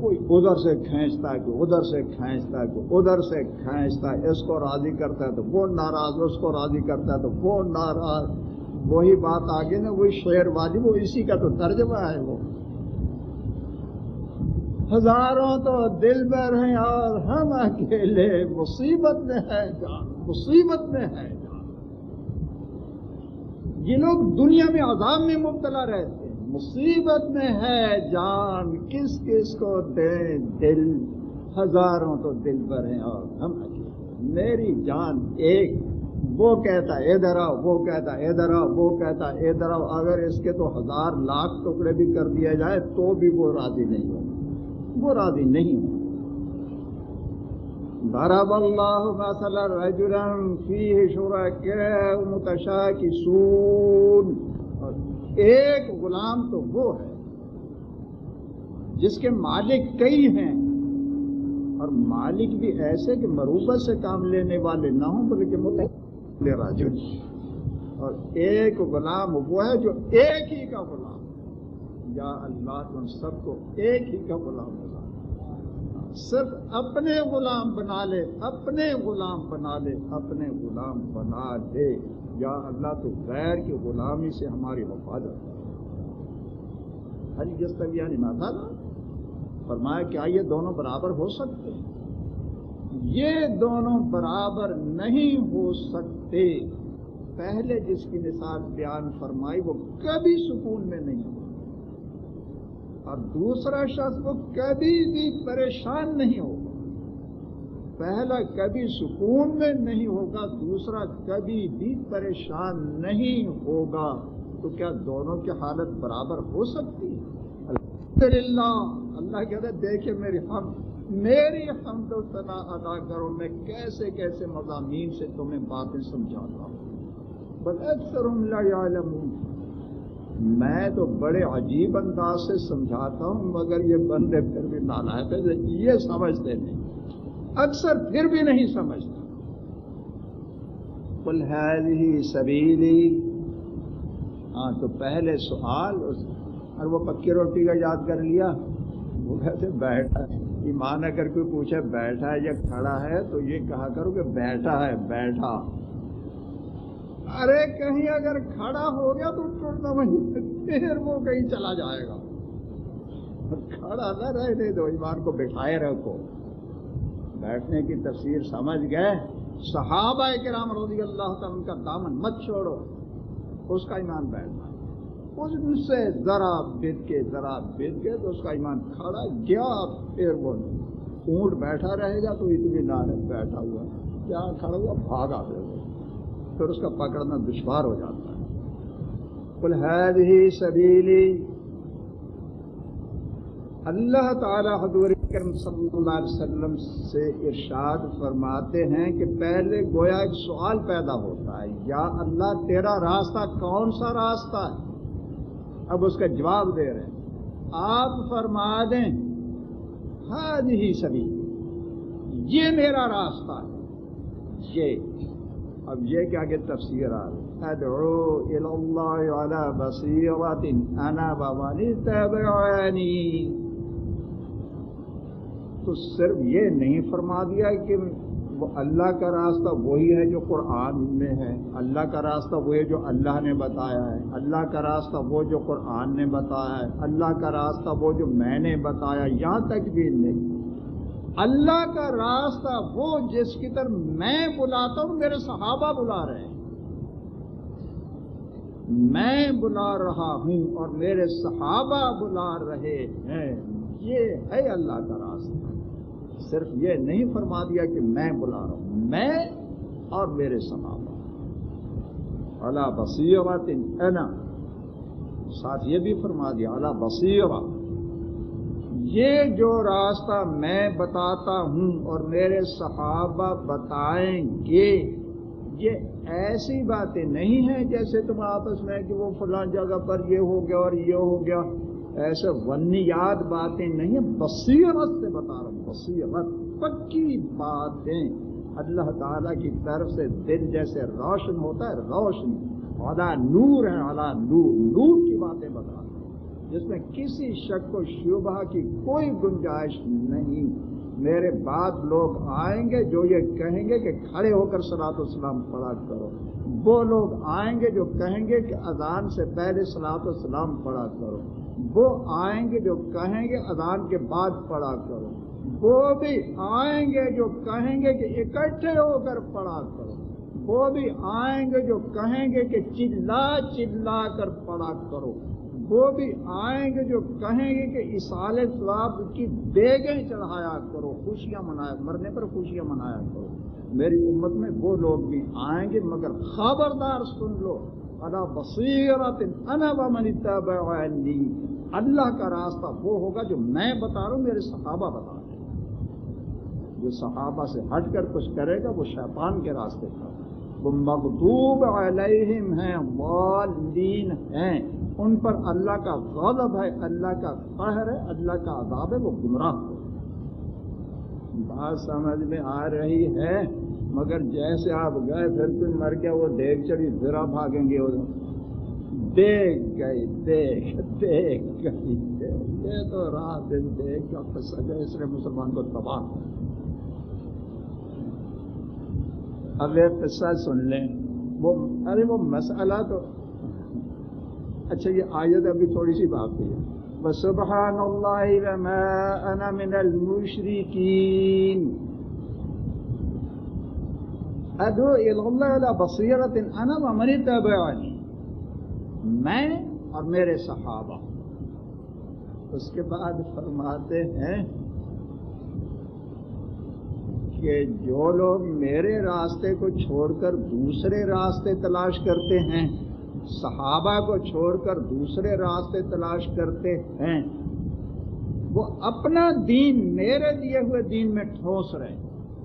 Speaker 1: کوئی ادھر سے کھینچتا ہے، کوئی ادھر سے کھینچتا ہے، کوئی ادھر سے کھینچتا ہے، اس کو راضی کرتا ہے تو وہ ناراض، اس کو راضی کرتا ہے تو وہ ناراض۔ وہی بات آگے نا، وہی شعر والی وہ اسی کا تو ترجمہ ہے وہ۔ ہزاروں تو دل بر ہیں اور ہم اکیلے، مصیبت میں ہے جان، مصیبت میں ہے جان۔ یہ لوگ دنیا میں عذاب میں مبتلا رہتے ہیں۔ مصیبت میں ہے جان، کس کس کو دیں دل؟ ہزاروں تو دل بر ہیں اور ہم اکیلے۔ میری جان ایک وہ کہتا ہے ادھر آؤ وہ کہتا ہے ادھر آؤ وہ کہتا ہے ادھر آؤ اگر اس کے تو ہزار لاکھ ٹکڑے بھی کر دیا جائے تو بھی وہ راضی نہیں ہوگا۔ وہ راضی نہیں ہوں ضرب اللہ مثلا رجلا فیہ شرکاء متشاکسون۔ ایک غلام تو وہ ہے جس کے مالک کئی ہیں، اور مالک بھی ایسے کہ مروبت سے کام لینے والے نہ ہوں، بلکہ متحد راجل اور ایک غلام وہ ہے جو ایک ہی کا غلام۔ یا اللہ تم سب کو ایک ہی کا غلام بنا صرف اپنے غلام بنا لے، اپنے غلام بنا لے، اپنے غلام بنا لے۔ یا اللہ تو غیر کی غلامی سے ہماری حفاظت ہری جس طرح نہیں ماتا فرمایا کیا یہ دونوں برابر ہو سکتے یہ دونوں برابر نہیں ہو سکتے۔ پہلے جس کی مثال بیان فرمائی، وہ کبھی سکون میں نہیں ہو۔ اور دوسرا شخص وہ کبھی بھی پریشان نہیں ہوگا پہلا کبھی سکون میں نہیں ہوگا، دوسرا کبھی بھی پریشان نہیں ہوگا۔ تو کیا دونوں کی حالت برابر ہو سکتی؟ ہے الحمدللہ، اللہ کہتے دیکھے میری ہم میری حمد و ثنا ادا کرو، میں کیسے کیسے مضامین سے تمہیں باتیں سمجھاتا ہوں بل اکثر لا یعلمون۔ میں تو بڑے عجیب انداز سے سمجھاتا ہوں، مگر یہ بندے پھر بھی نالا ہے یہ سمجھتے نہیں۔ اکثر پھر بھی نہیں سمجھتا ہی سبیلی۔ ہاں تو پہلے سوال، اور وہ پکی روٹی کا یاد کر لیا، وہ کہتے بیٹھا ایمان اگر کوئی پوچھے بیٹھا ہے یا کھڑا ہے تو یہ کہا کرو کہ بیٹھا ہے، بیٹھا۔ ارے کہیں اگر کھڑا ہو گیا تو ٹوٹنا وہیں پھر وہ کہیں چلا جائے گا۔ کھڑا نہ رہنے دو، ایمان کو بٹھائے رکھو۔ بیٹھنے کی تفسیر سمجھ گئے؟ صحابہ کرام رضی اللہ تعالیٰ کا دامن مت چھوڑو، اس کا ایمان بیٹھنا۔ اس سے ذرا بد کے، ذرا بد کے تو اس کا ایمان کھڑا گیا، پھر وہ اونٹ بیٹھا رہے گا تو اتنی نہ بیٹھا ہوا، کیا کھڑا ہوا؟ بھاگا پھر پھر اس کا پکڑنا دشوار ہو جاتا ہے۔ الحید ہی سبیلی۔ اللہ تعالی حضور کرم صلی اللہ علیہ وسلم سے ارشاد فرماتے ہیں کہ پہلے گویا ایک سوال پیدا ہوتا ہے، یا اللہ تیرا راستہ کون سا راستہ ہے؟ اب اس کا جواب دے رہے ہیں۔ آپ فرما دیں حد ہی سبھی، یہ میرا راستہ ہے۔ یہ، اب یہ کیا کہ تفسیر آ ادعو اللہ علی بصیرت، انا بابانی تبعانی تو صرف یہ نہیں فرما دیا کہ وہ اللہ کا راستہ وہی ہے جو قرآن میں ہے۔ اللہ کا راستہ وہی جو اللہ نے بتایا ہے۔ اللہ کا راستہ وہ جو قرآن نے بتایا ہے۔ اللہ کا راستہ وہ جو میں نے بتایا۔ یہاں تک بھی نہیں۔ اللہ کا راستہ وہ جس کی طرف میں بلاتا ہوں، میرے صحابہ بلا رہے ہیں۔ میں بلا رہا ہوں اور میرے صحابہ بلا رہے ہیں۔ یہ ہے اللہ کا راستہ۔ صرف یہ نہیں فرما دیا کہ میں بلا رہا ہوں، میں اور میرے صحابہ اللہ بصیرت انا ساتھ یہ بھی فرما دیا اللہ بصیرہ یہ جو راستہ میں بتاتا ہوں اور میرے صحابہ بتائیں گے، یہ ایسی باتیں نہیں ہیں جیسے تم آپس میں کہ وہ فلاں جگہ پر یہ ہو گیا اور یہ ہو گیا۔ ایسے ونیات باتیں نہیں ہیں، بصیرت سے بتا رہا ہوں، بصیرت، پکی باتیں۔ اللہ تعالیٰ کی طرف سے دل جیسے روشن ہوتا ہے، روشن۔ اعلیٰ نور ہے اعلیٰ نور۔ نور کی باتیں بتا رہا ہوں۔ جس میں کسی شک و شبہ کی کوئی گنجائش نہیں۔ میرے بعد لوگ آئیں گے جو یہ کہیں گے کہ کھڑے ہو کر سلاد السلام پڑھا کرو۔ وہ لوگ آئیں گے جو کہیں گے کہ اذان سے پہلے سلاد السلام پڑھا کرو۔ وہ آئیں گے جو کہیں گے اذان کے بعد پڑھا کرو۔ وہ بھی آئیں گے جو کہیں گے کہ اکٹھے ہو کر پڑھا کرو۔ وہ بھی آئیں گے جو کہیں گے کہ چلا چلا کر پڑا کرو۔ وہ بھی آئیں گے جو کہیں گے کہ اسال ثواب کی بیگیں چڑھایا کرو۔ خوشیاں منایا، مرنے پر خوشیاں منایا کرو۔ میری امت میں وہ لوگ بھی آئیں گے، مگر خبردار سن لو۔ ادا بصیرت انا ومن تبعنی اللہ کا راستہ وہ ہوگا جو میں بتا رہا ہوں، میرے صحابہ بتا رہے جو صحابہ سے ہٹ کر کچھ کرے گا، وہ شیطان کے راستے پر۔ وہ مغدوب علیہم ہیں، والدین ہیں۔ ان پر اللہ کا غضب ہے، اللہ کا قہر ہے، اللہ کا عذاب ہے، وہ گمراہ ہو بات سمجھ میں آ رہی ہے۔ مگر جیسے آپ گئے پھر کوئی مر گیا، وہ دیکھ چڑی پھر آپ بھاگیں گے دیکھ گئی دیکھ دیکھ گئی دیکھ۔ یہ تو رات دن دیکھ سجے اس نے مسلمان کو تباہ اب ایک قصہ سن لیں۔ وہ، ارے وہ مسئلہ تو اچھا یہ آیت ابھی تھوڑی سی بات ہے۔ وسبحان اللہ وما انا من المشرکین ادعو الى اللہ بصیرت انا ومن تبعنی میں اور میرے صحابہ اس کے بعد فرماتے ہیں کہ جو لوگ میرے راستے کو چھوڑ کر دوسرے راستے تلاش کرتے ہیں، صحابہ کو چھوڑ کر دوسرے راستے تلاش کرتے ہیں، وہ اپنا دین میرے دیے ہوئے دین میں ٹھوس رہے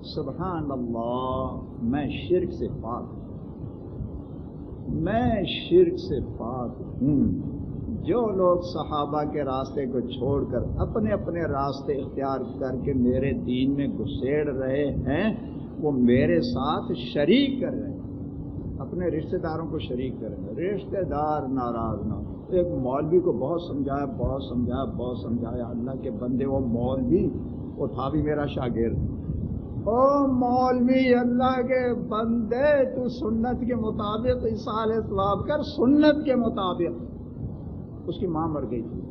Speaker 1: سبحان اللہ، میں شرک سے پاک ہوں۔ میں شرک سے پاک ہوں۔ جو لوگ صحابہ کے راستے کو چھوڑ کر اپنے اپنے راستے اختیار کر کے میرے دین میں گسیڑ رہے ہیں، وہ میرے ساتھ شریک کر رہے ہیں۔ اپنے رشتہ داروں کو شریک کر رہے ہیں۔ رشتہ دار ناراض نہ ایک مولوی کو بہت سمجھایا بہت سمجھایا بہت سمجھایا۔ اللہ کے بندے، وہ مولوی، وہ تھا بھی میرا شاگرد۔ او مولوی اللہ کے بندے، تو سنت کے مطابق اسال ثواب کر، سنت کے مطابق۔ اس کی ماں مر گئی تھی۔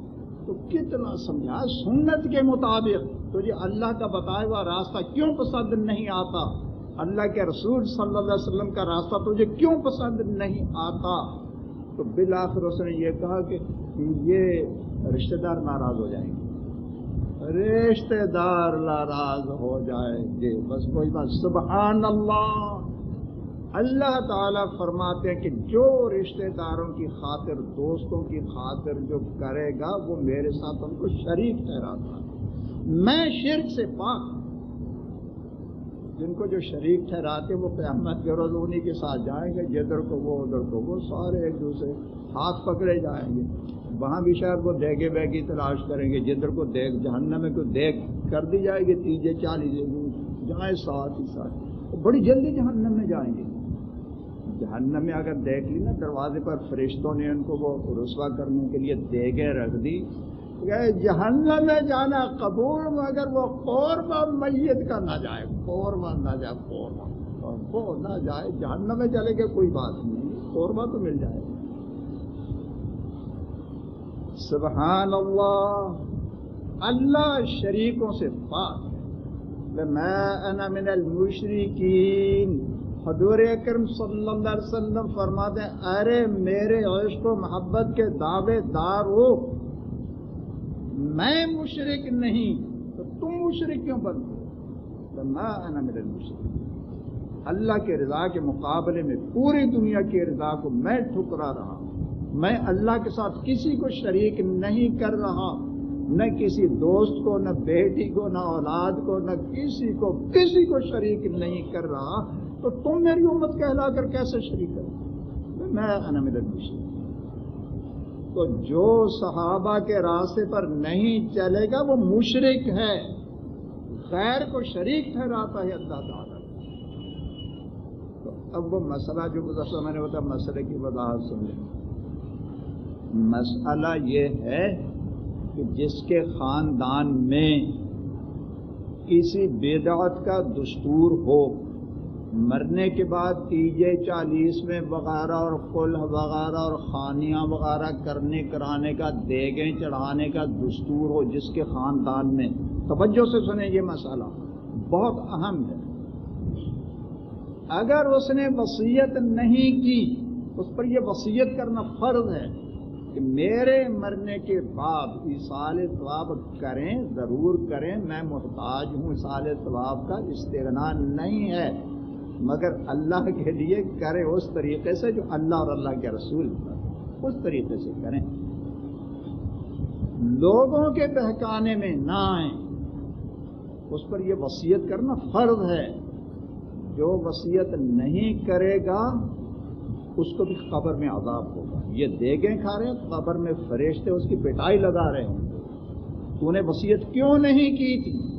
Speaker 1: تو کتنا سمجھا؟ سنت کے مطابق۔ تجھے جی اللہ کا بتایا ہوا راستہ کیوں پسند نہیں آتا؟ اللہ کے رسول صلی اللہ علیہ وسلم کا راستہ تجھے کیوں پسند نہیں آتا؟ تو بالآخر اس نے یہ کہا کہ یہ رشتہ دار ناراض ہو جائیں گے۔ رشتہ دار ناراض ہو جائیں گے۔ بس کوئی بات، سبحان اللہ۔ اللہ تعالیٰ فرماتے ہیں کہ جو رشتہ داروں کی خاطر، دوستوں کی خاطر جو کرے گا، وہ میرے ساتھ ان کو شریک ٹھہراتا میں شرک سے پاک جن کو جو شریک ٹھہراتے وہ قیامت کے روز انہیں کے ساتھ جائیں گے۔ جدھر کو وہ، ادھر کو وہ، سارے ایک دوسرے ہاتھ پکڑے جائیں گے۔ وہاں بھی شاید وہ دیکھے بیگی تلاش کریں گے جدھر کو دیکھ، جہنم میں کوئی دیکھ کر دی جائے گی، تیجے چالیس جائیں ساتھ ہی ساتھ۔ بڑی جلدی جہنم میں جائیں گے۔ جہنم میں اگر دیکھ لی نا، دروازے پر فرشتوں نے ان کو وہ رسوا کرنے کے لیے دیگے رکھ دی جہنم میں جانا قبول، مگر وہ قورمہ میت کا نہ جائے۔ قورمہ نہ جائے، قورمہ۔ وہ نہ جائے، جہنم میں چلے گا کوئی بات نہیں۔ قورمہ تو مل جائے۔ سبحان اللہ۔ اللہ شریکوں سے پاک میں انا من المشرکین۔ حضور اکرم صلی اللہ علیہ وسلم فرماتے ہیں، ارے میرے عشق و محبت کے دعوے دار ہو۔ میں مشرق نہیں، تو تم مشرق کیوں بنتے میں میرے مشرق اللہ کے رضا کے مقابلے میں پوری دنیا کی رضا کو میں ٹھکرا رہا ہوں۔ میں اللہ کے ساتھ کسی کو شریک نہیں کر رہا، نہ کسی دوست کو، نہ بیٹی کو، نہ اولاد کو، نہ کسی کو کسی کو شریک نہیں کر رہا۔ تو تم میری امت کہلا کر کیسے شریک کرو میں انمل تو جو صحابہ کے راستے پر نہیں چلے گا، وہ مشرق ہے۔ خیر کو شریک ٹھہراتا ہے اللہ تعالیٰ۔ تو اب وہ مسئلہ جو گزشتہ میں نے بتا مسئلے کی وضاحت سن لیں مسئلہ یہ ہے کہ جس کے خاندان میں کسی بدعت کا دستور ہو، مرنے کے بعد تیجے چالیس میں وغیرہ اور قلح وغیرہ اور خانیاں وغیرہ کرنے، کرانے کا، دیگیں چڑھانے کا دستور ہو جس کے خاندان میں۔ توجہ سے سنیں یہ مسئلہ۔ بہت اہم ہے۔ اگر اس نے وصیت نہیں کی، اس پر یہ وصیت کرنا فرض ہے۔ کہ میرے مرنے کے بعد اسال ثواب کریں، ضرور کریں، میں محتاج ہوں اسال ثواب کا، استغنا نہیں ہے۔ مگر اللہ کے لیے کرے اس طریقے سے جو اللہ اور اللہ کے رسول اس طریقے سے کریں۔ لوگوں کے بہکانے میں نہ آئیں۔ اس پر یہ وصیت کرنا فرض ہے۔ جو وصیت نہیں کرے گا، اس کو بھی قبر میں عذاب ہوگا۔ یہ دیگیں کھا رہے ہیں قبر میں فرشتے اس کی پٹائی لگا رہے ہیں تو نے وصیت کیوں نہیں کی تھی؟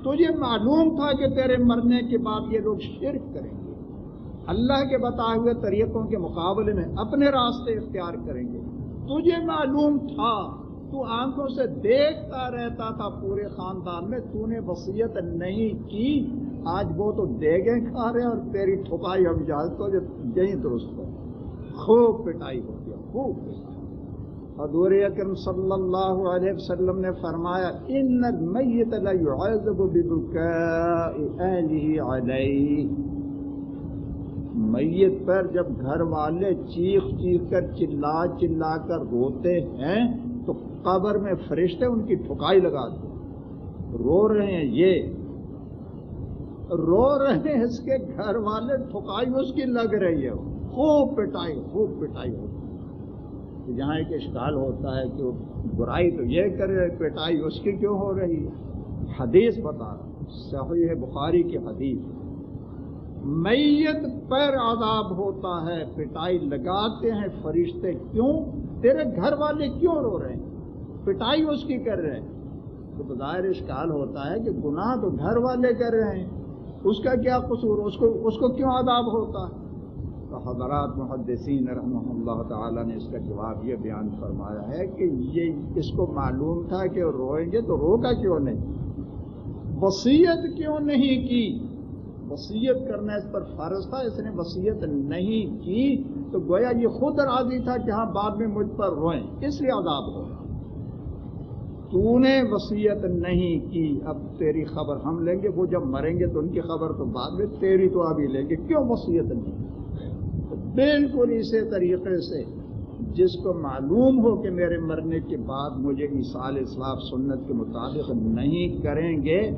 Speaker 1: تجھے معلوم تھا کہ تیرے مرنے کے بعد یہ لوگ شرک کریں گے۔ اللہ کے بتائے ہوئے طریقوں کے مقابلے میں اپنے راستے اختیار کریں گے۔ تجھے معلوم تھا، تو آنکھوں سے دیکھتا رہتا تھا پورے خاندان میں، تو نے وصیت نہیں کی۔ آج وہ تو دیگیں کھا رہے ہیں اور تیری ٹھکائی اب جاتا یہی درست ہو۔ خوب پٹائی ہو۔ حضور اکرم صلی اللہ علیہ وسلم نے فرمایا، ان المیت لا يعذب ببکاء اہلہ علیہ. میت پر جب گھر والے چیخ چیخ کر چلا چلا کر روتے ہیں، تو قبر میں فرشتے ان کی ٹھکائی لگاتے رو رہے ہیں یہ۔ رو رہے ہیں اس کے گھر والے، ٹھکائی اس کی لگ رہی ہے۔ خوب پٹائی خوب پٹائی۔ ہوتی کہ جہاں ایک اشکال ہوتا ہے کہ برائی تو یہ کرے پٹائی اس کی کیوں ہو رہی؟ ہے حدیث بتا صحیح بخاری کی حدیث۔ میت پر عذاب ہوتا ہے پٹائی لگاتے ہیں فرشتے۔ کیوں؟ تیرے گھر والے کیوں رو رہے ہیں؟ پٹائی اس کی کر رہے ہیں۔ تو بظاہر اشکال ہوتا ہے کہ گناہ تو گھر والے کر رہے ہیں۔ اس کا کیا قصور؟ اس کو اس کو کیوں عذاب ہوتا ہے؟ حضرات محدثین رحمہ اللہ تعالیٰ نے اس کا جواب یہ بیان فرمایا ہے کہ یہ اس کو معلوم تھا کہ روئیں گے تو روکا کیوں نہیں؟ وسیعت کیوں نہیں کی؟ وسیعت کرنا اس پر فرض تھا، اس نے وسیعت نہیں کی، تو گویا یہ خود راضی تھا کہ ہاں بعد میں مجھ پر روئیں، اس لیے عذاب ہو تو نے وسیعت نہیں کی، اب تیری خبر ہم لیں گے، وہ جب مریں گے تو ان کی خبر تو بعد میں تیری تو ابھی لیں گے، کیوں وسیعت نہیں؟ کی بالکل اسی طریقے سے جس کو معلوم ہو کہ میرے مرنے کے بعد مجھے مثال اسلام سنت کے مطابق نہیں کریں گے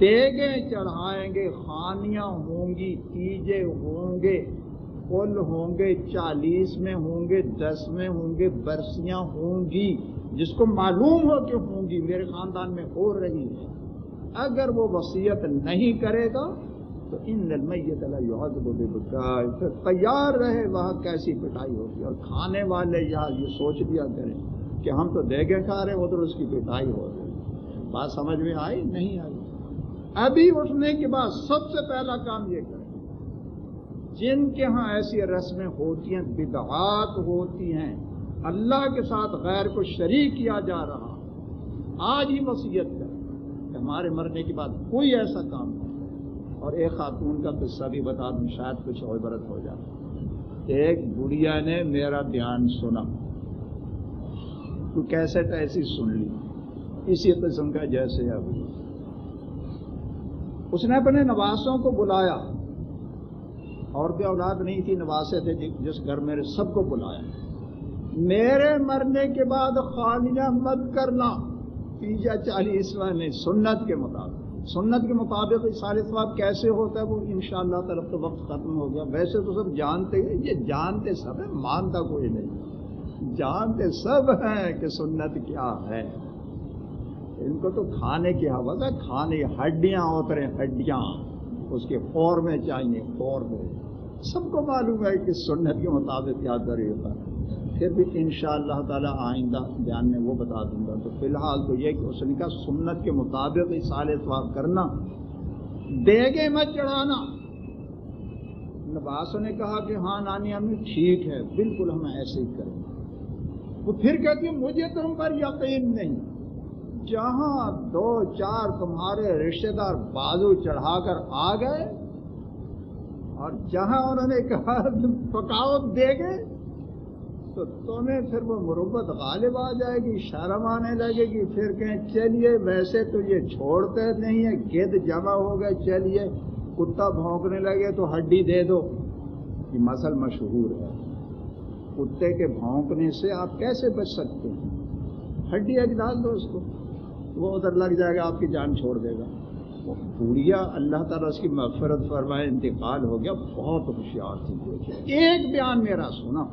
Speaker 1: دیگیں چڑھائیں گے، خانیاں ہوں گی، تیجے ہوں گے، پل ہوں گے، چالیس میں ہوں گے، دس میں ہوں گے، برسیاں ہوں گی، جس کو معلوم ہو کہ ہوں گی، میرے خاندان میں ہو رہی ہے۔ اگر وہ وصیت نہیں کرے گا تو ان المیت پھر تیار رہے وہاں کیسی پٹائی ہوتی اور کھانے والے یہاں یہ سوچ لیا کریں کہ ہم تو دیگے کھا رہے ادھر اس کی پٹائی ہو رہی بات سمجھ میں آئی؟ نہیں آئی۔ ابھی اٹھنے کے بعد سب سے پہلا کام یہ کریں۔ جن کے ہاں ایسی رسمیں ہوتی ہیں، بدعات ہوتی ہیں، اللہ کے ساتھ غیر کو شریک کیا جا رہا۔ آج ہی وصیت کریں کہ ہمارے مرنے کے بعد کوئی ایسا کام نہیں اور ایک خاتون کا قصہ بھی بتا دوں، شاید کچھ اور برت ہو جائے۔ ایک بڑھیا نے میرا بیان سنا۔ تو کیسٹ ایسی سن لی۔ اسی قسم کا جیسے ابھی اس نے اپنے نواسوں کو بلایا۔ اور بھی اولاد نہیں تھی نواسے تھے، جس گھر میرے سب کو بلایا۔ میرے مرنے کے بعد خانیہ مت کرنا۔ تیجا چالیسواں نے سنت کے مطابق۔ سنت کے مطابق سارے ثواب کیسے ہوتا ہے وہ انشاءاللہ شاء طرف تو وقت ختم ہو گیا۔ ویسے تو سب جانتے ہیں، یہ جانتے سب ہیں، مانتا کوئی نہیں۔ جانتے سب ہیں کہ سنت کیا ہے۔ ان کو تو کھانے کی حوث ہے کھانے ہڈیاں ہوتے ہیں ہڈیاں۔ اس کے فور میں چاہیے فور میں سب کو معلوم ہے کہ سنت کے مطابق کیا طریقہ ہے۔ پھر بھی ان شاء اللہ تعالیٰ آئندہ بیان میں وہ بتا دوں گا۔ تو فی الحال تو یہ کہ اس نے کہا سنت کے مطابق سال اتواب کرنا دیگے مت چڑھانا۔ نباسوں نے کہا کہ ہاں نانی امی، ٹھیک ہے، بالکل ہم ایسے ہی کریں۔ وہ پھر کہتی ہیں، مجھے تم پر یقین نہیں۔ جہاں دو چار تمہارے رشتے دار بازو چڑھا کر آ گئے، اور جہاں انہوں نے کہا پکاؤ دے گے تو تمہیں پھر وہ مربت غالب آ جائے گی، شرم آنے لگے گی، پھر کہیں چلیے، ویسے تو یہ چھوڑتے نہیں ہے گد جمع ہو گئے، چلیے، کتا بھونکنے لگے تو ہڈی دے دو۔ یہ مسل مشہور ہے۔ کتے کے بھونکنے سے آپ کیسے بچ سکتے ہیں؟ ہڈی ایک ڈال دو اس کو۔ وہ ادھر لگ جائے گا، آپ کی جان چھوڑ دے گا۔ بوڑھیا اللہ تعالیٰ اس کی مغفرت فرمائے، انتقال ہو گیا، بہت ہوشیار تھی۔ ایک بیان میرا سنا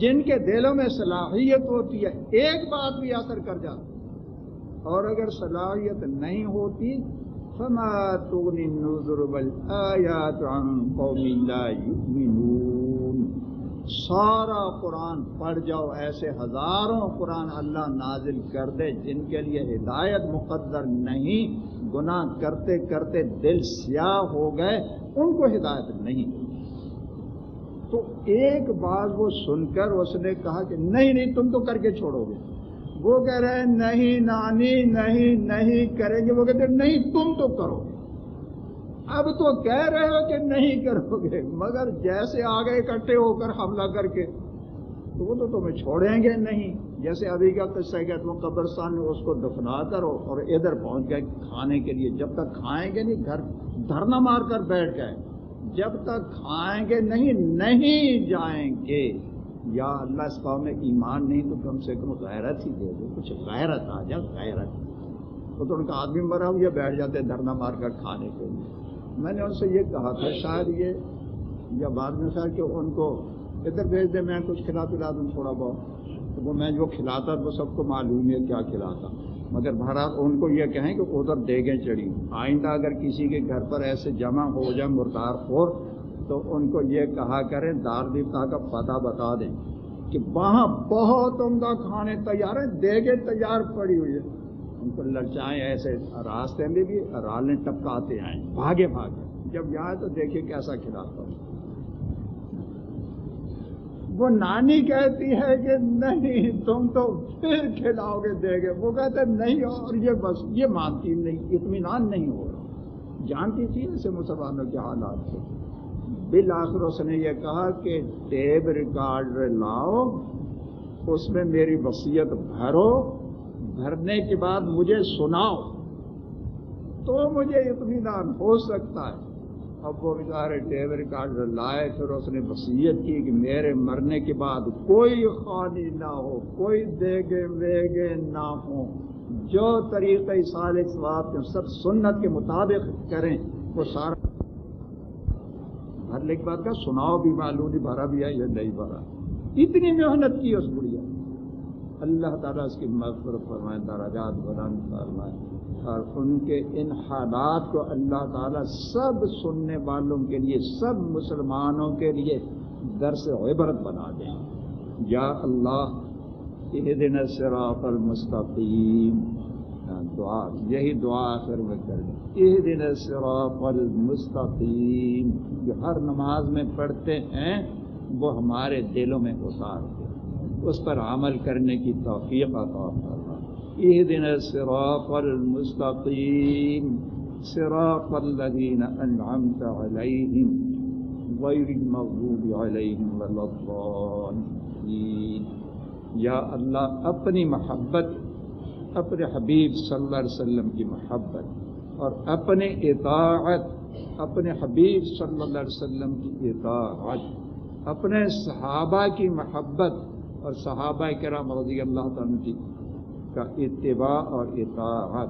Speaker 1: جن کے دلوں میں صلاحیت ہوتی ہے، ایک بات بھی اثر کر جاتی اور اگر صلاحیت نہیں ہوتی، فما تغنی النذر بالآیات عن قوم لا یؤمنون سارا قرآن پڑھ جاؤ، ایسے ہزاروں قرآن اللہ نازل کر دے، جن کے لیے ہدایت مقدر نہیں۔ گناہ کرتے کرتے دل سیاہ ہو گئے، ان کو ہدایت نہیں۔ تو ایک بات وہ سن کر اس نے کہا کہ نہیں نہیں، تم تو کر کے چھوڑو گے۔ وہ کہہ رہے ہیں نہیں نانی، نہیں نہیں کریں گے۔ وہ کہتے نہیں، تم تو کرو گے۔ اب تو کہہ رہے ہو کہ نہیں کرو گے، مگر جیسے آگے اکٹھے ہو کر حملہ کر کے، تو وہ تو تمہیں چھوڑیں گے نہیں۔ جیسے ابھی کا قصہ ہے کہ تم قبرستان میں اس کو دفنا کر اور ادھر پہنچ گئے کھانے کے لیے۔ جب تک کھائیں گے نہیں، گھر دھرنا مار کر بیٹھ گئے۔ جب تک کھائیں گے نہیں نہیں جائیں گے۔ یا اللہ اس قوم میں ایمان نہیں تو کم سے کم غیرت ہی دے دو۔ کچھ غیرت آ جائے، غیرت۔ وہ تو ان کا آدمی مرا ہوں، یہ بیٹھ جاتے دھرنا مار کر کھانے کے لیے۔ میں نے ان سے یہ کہا تھا، شاید یہ یا بعد میں تھا کہ ان کو ادھر بھیج دیں میں کچھ کھلا پلا دوں تھوڑا بہت۔ تو وہ میں جو کھلاتا وہ سب کو معلوم ہے کیا کھلاتا۔ مگر بہرحال ان کو یہ کہیں کہ ادھر دیگیں چڑھی آئندہ اگر کسی کے گھر پر ایسے جمع ہو جائے مردار خور، تو ان کو یہ کہا کریں، دار دیوتا کا پتہ بتا دیں کہ وہاں بہت عمدہ کھانے تیار ہیں، دیگیں تیار پڑی ہوئی ہے ان کو للچائیں ایسے راستے میں بھی، رالیں ٹپکاتے آئیں، بھاگے بھاگے۔ جب یہاں تو دیکھیے کیسا کھلاتا ہوں۔ وہ نانی کہتی ہے کہ نہیں، تم تو پھر کھلاؤ گے، دے گے۔ وہ کہتے نہیں، اور یہ بس، یہ مانتی نہیں، اطمینان نہیں ہو رہا۔ جانتی تھی ایسے مسلمانوں کے حالات سے بالآخر اس نے یہ کہا کہ ٹیب ریکارڈ لاؤ، اس میں میری وصیت بھرو۔ بھرنے کے بعد مجھے سناؤ۔ تو مجھے اطمینان ہو سکتا ہے۔ اب وہ بیچارے ٹیبر کارڈ لائے، پھر اس نے وصیت کی کہ میرے مرنے کے بعد کوئی خالی نہ ہو، کوئی دیگے ویگے نہ ہو۔ جو طریقہ سال ثواب کے سب سنت کے مطابق کریں، وہ سارا۔ بھرنے کے بعد کا سناؤ بھی معلوم نہیں بھرا بھی ہے یا نہیں بھرا۔ اتنی محنت کی اس بڑھیا۔ اللہ تعالیٰ اس کی مغفرت فرمائے دراجات بلند فرمائے۔ اور ان کے ان حالات کو اللہ تعالیٰ سب سننے والوں کے لیے، سب مسلمانوں کے لیے درس عبرت بنا دیں یا اللہ یہ دن صراف المستقیم۔ دعا، یہی دعا آخر میں کر دیں۔ یہ دن صراف المستقیم۔ جو ہر نماز میں پڑھتے ہیں، وہ ہمارے دلوں میں اتار دیں۔ اس پر عمل کرنے کی توفیق عطا فرمائے۔ اهدنا الصراط المستقيم. صراط الذين أنعمت عليهم، غير المغضوب عليهم ولا الضالين. یا اللہ، اپنی محبت، اپنے حبیب صلی اللہ علیہ وسلم کی محبت، اور اپنے اطاعت، اپنے حبیب صلی اللہ علیہ وسلم کی اطاعت، اپنے صحابہ کی محبت، اور صحابہ کرام رضی اللہ تعالیٰ کی کا اتباع اور اطاعت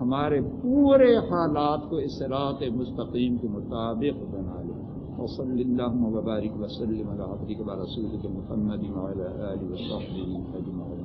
Speaker 1: ہمارے پورے حالات کو اصلاط مستقیم کے مطابق بنا لے۔ وصلی اللہ وبارک وسلم علی عبدک و رسولک محمد وعلی آلہ وصحبہ اجمعین۔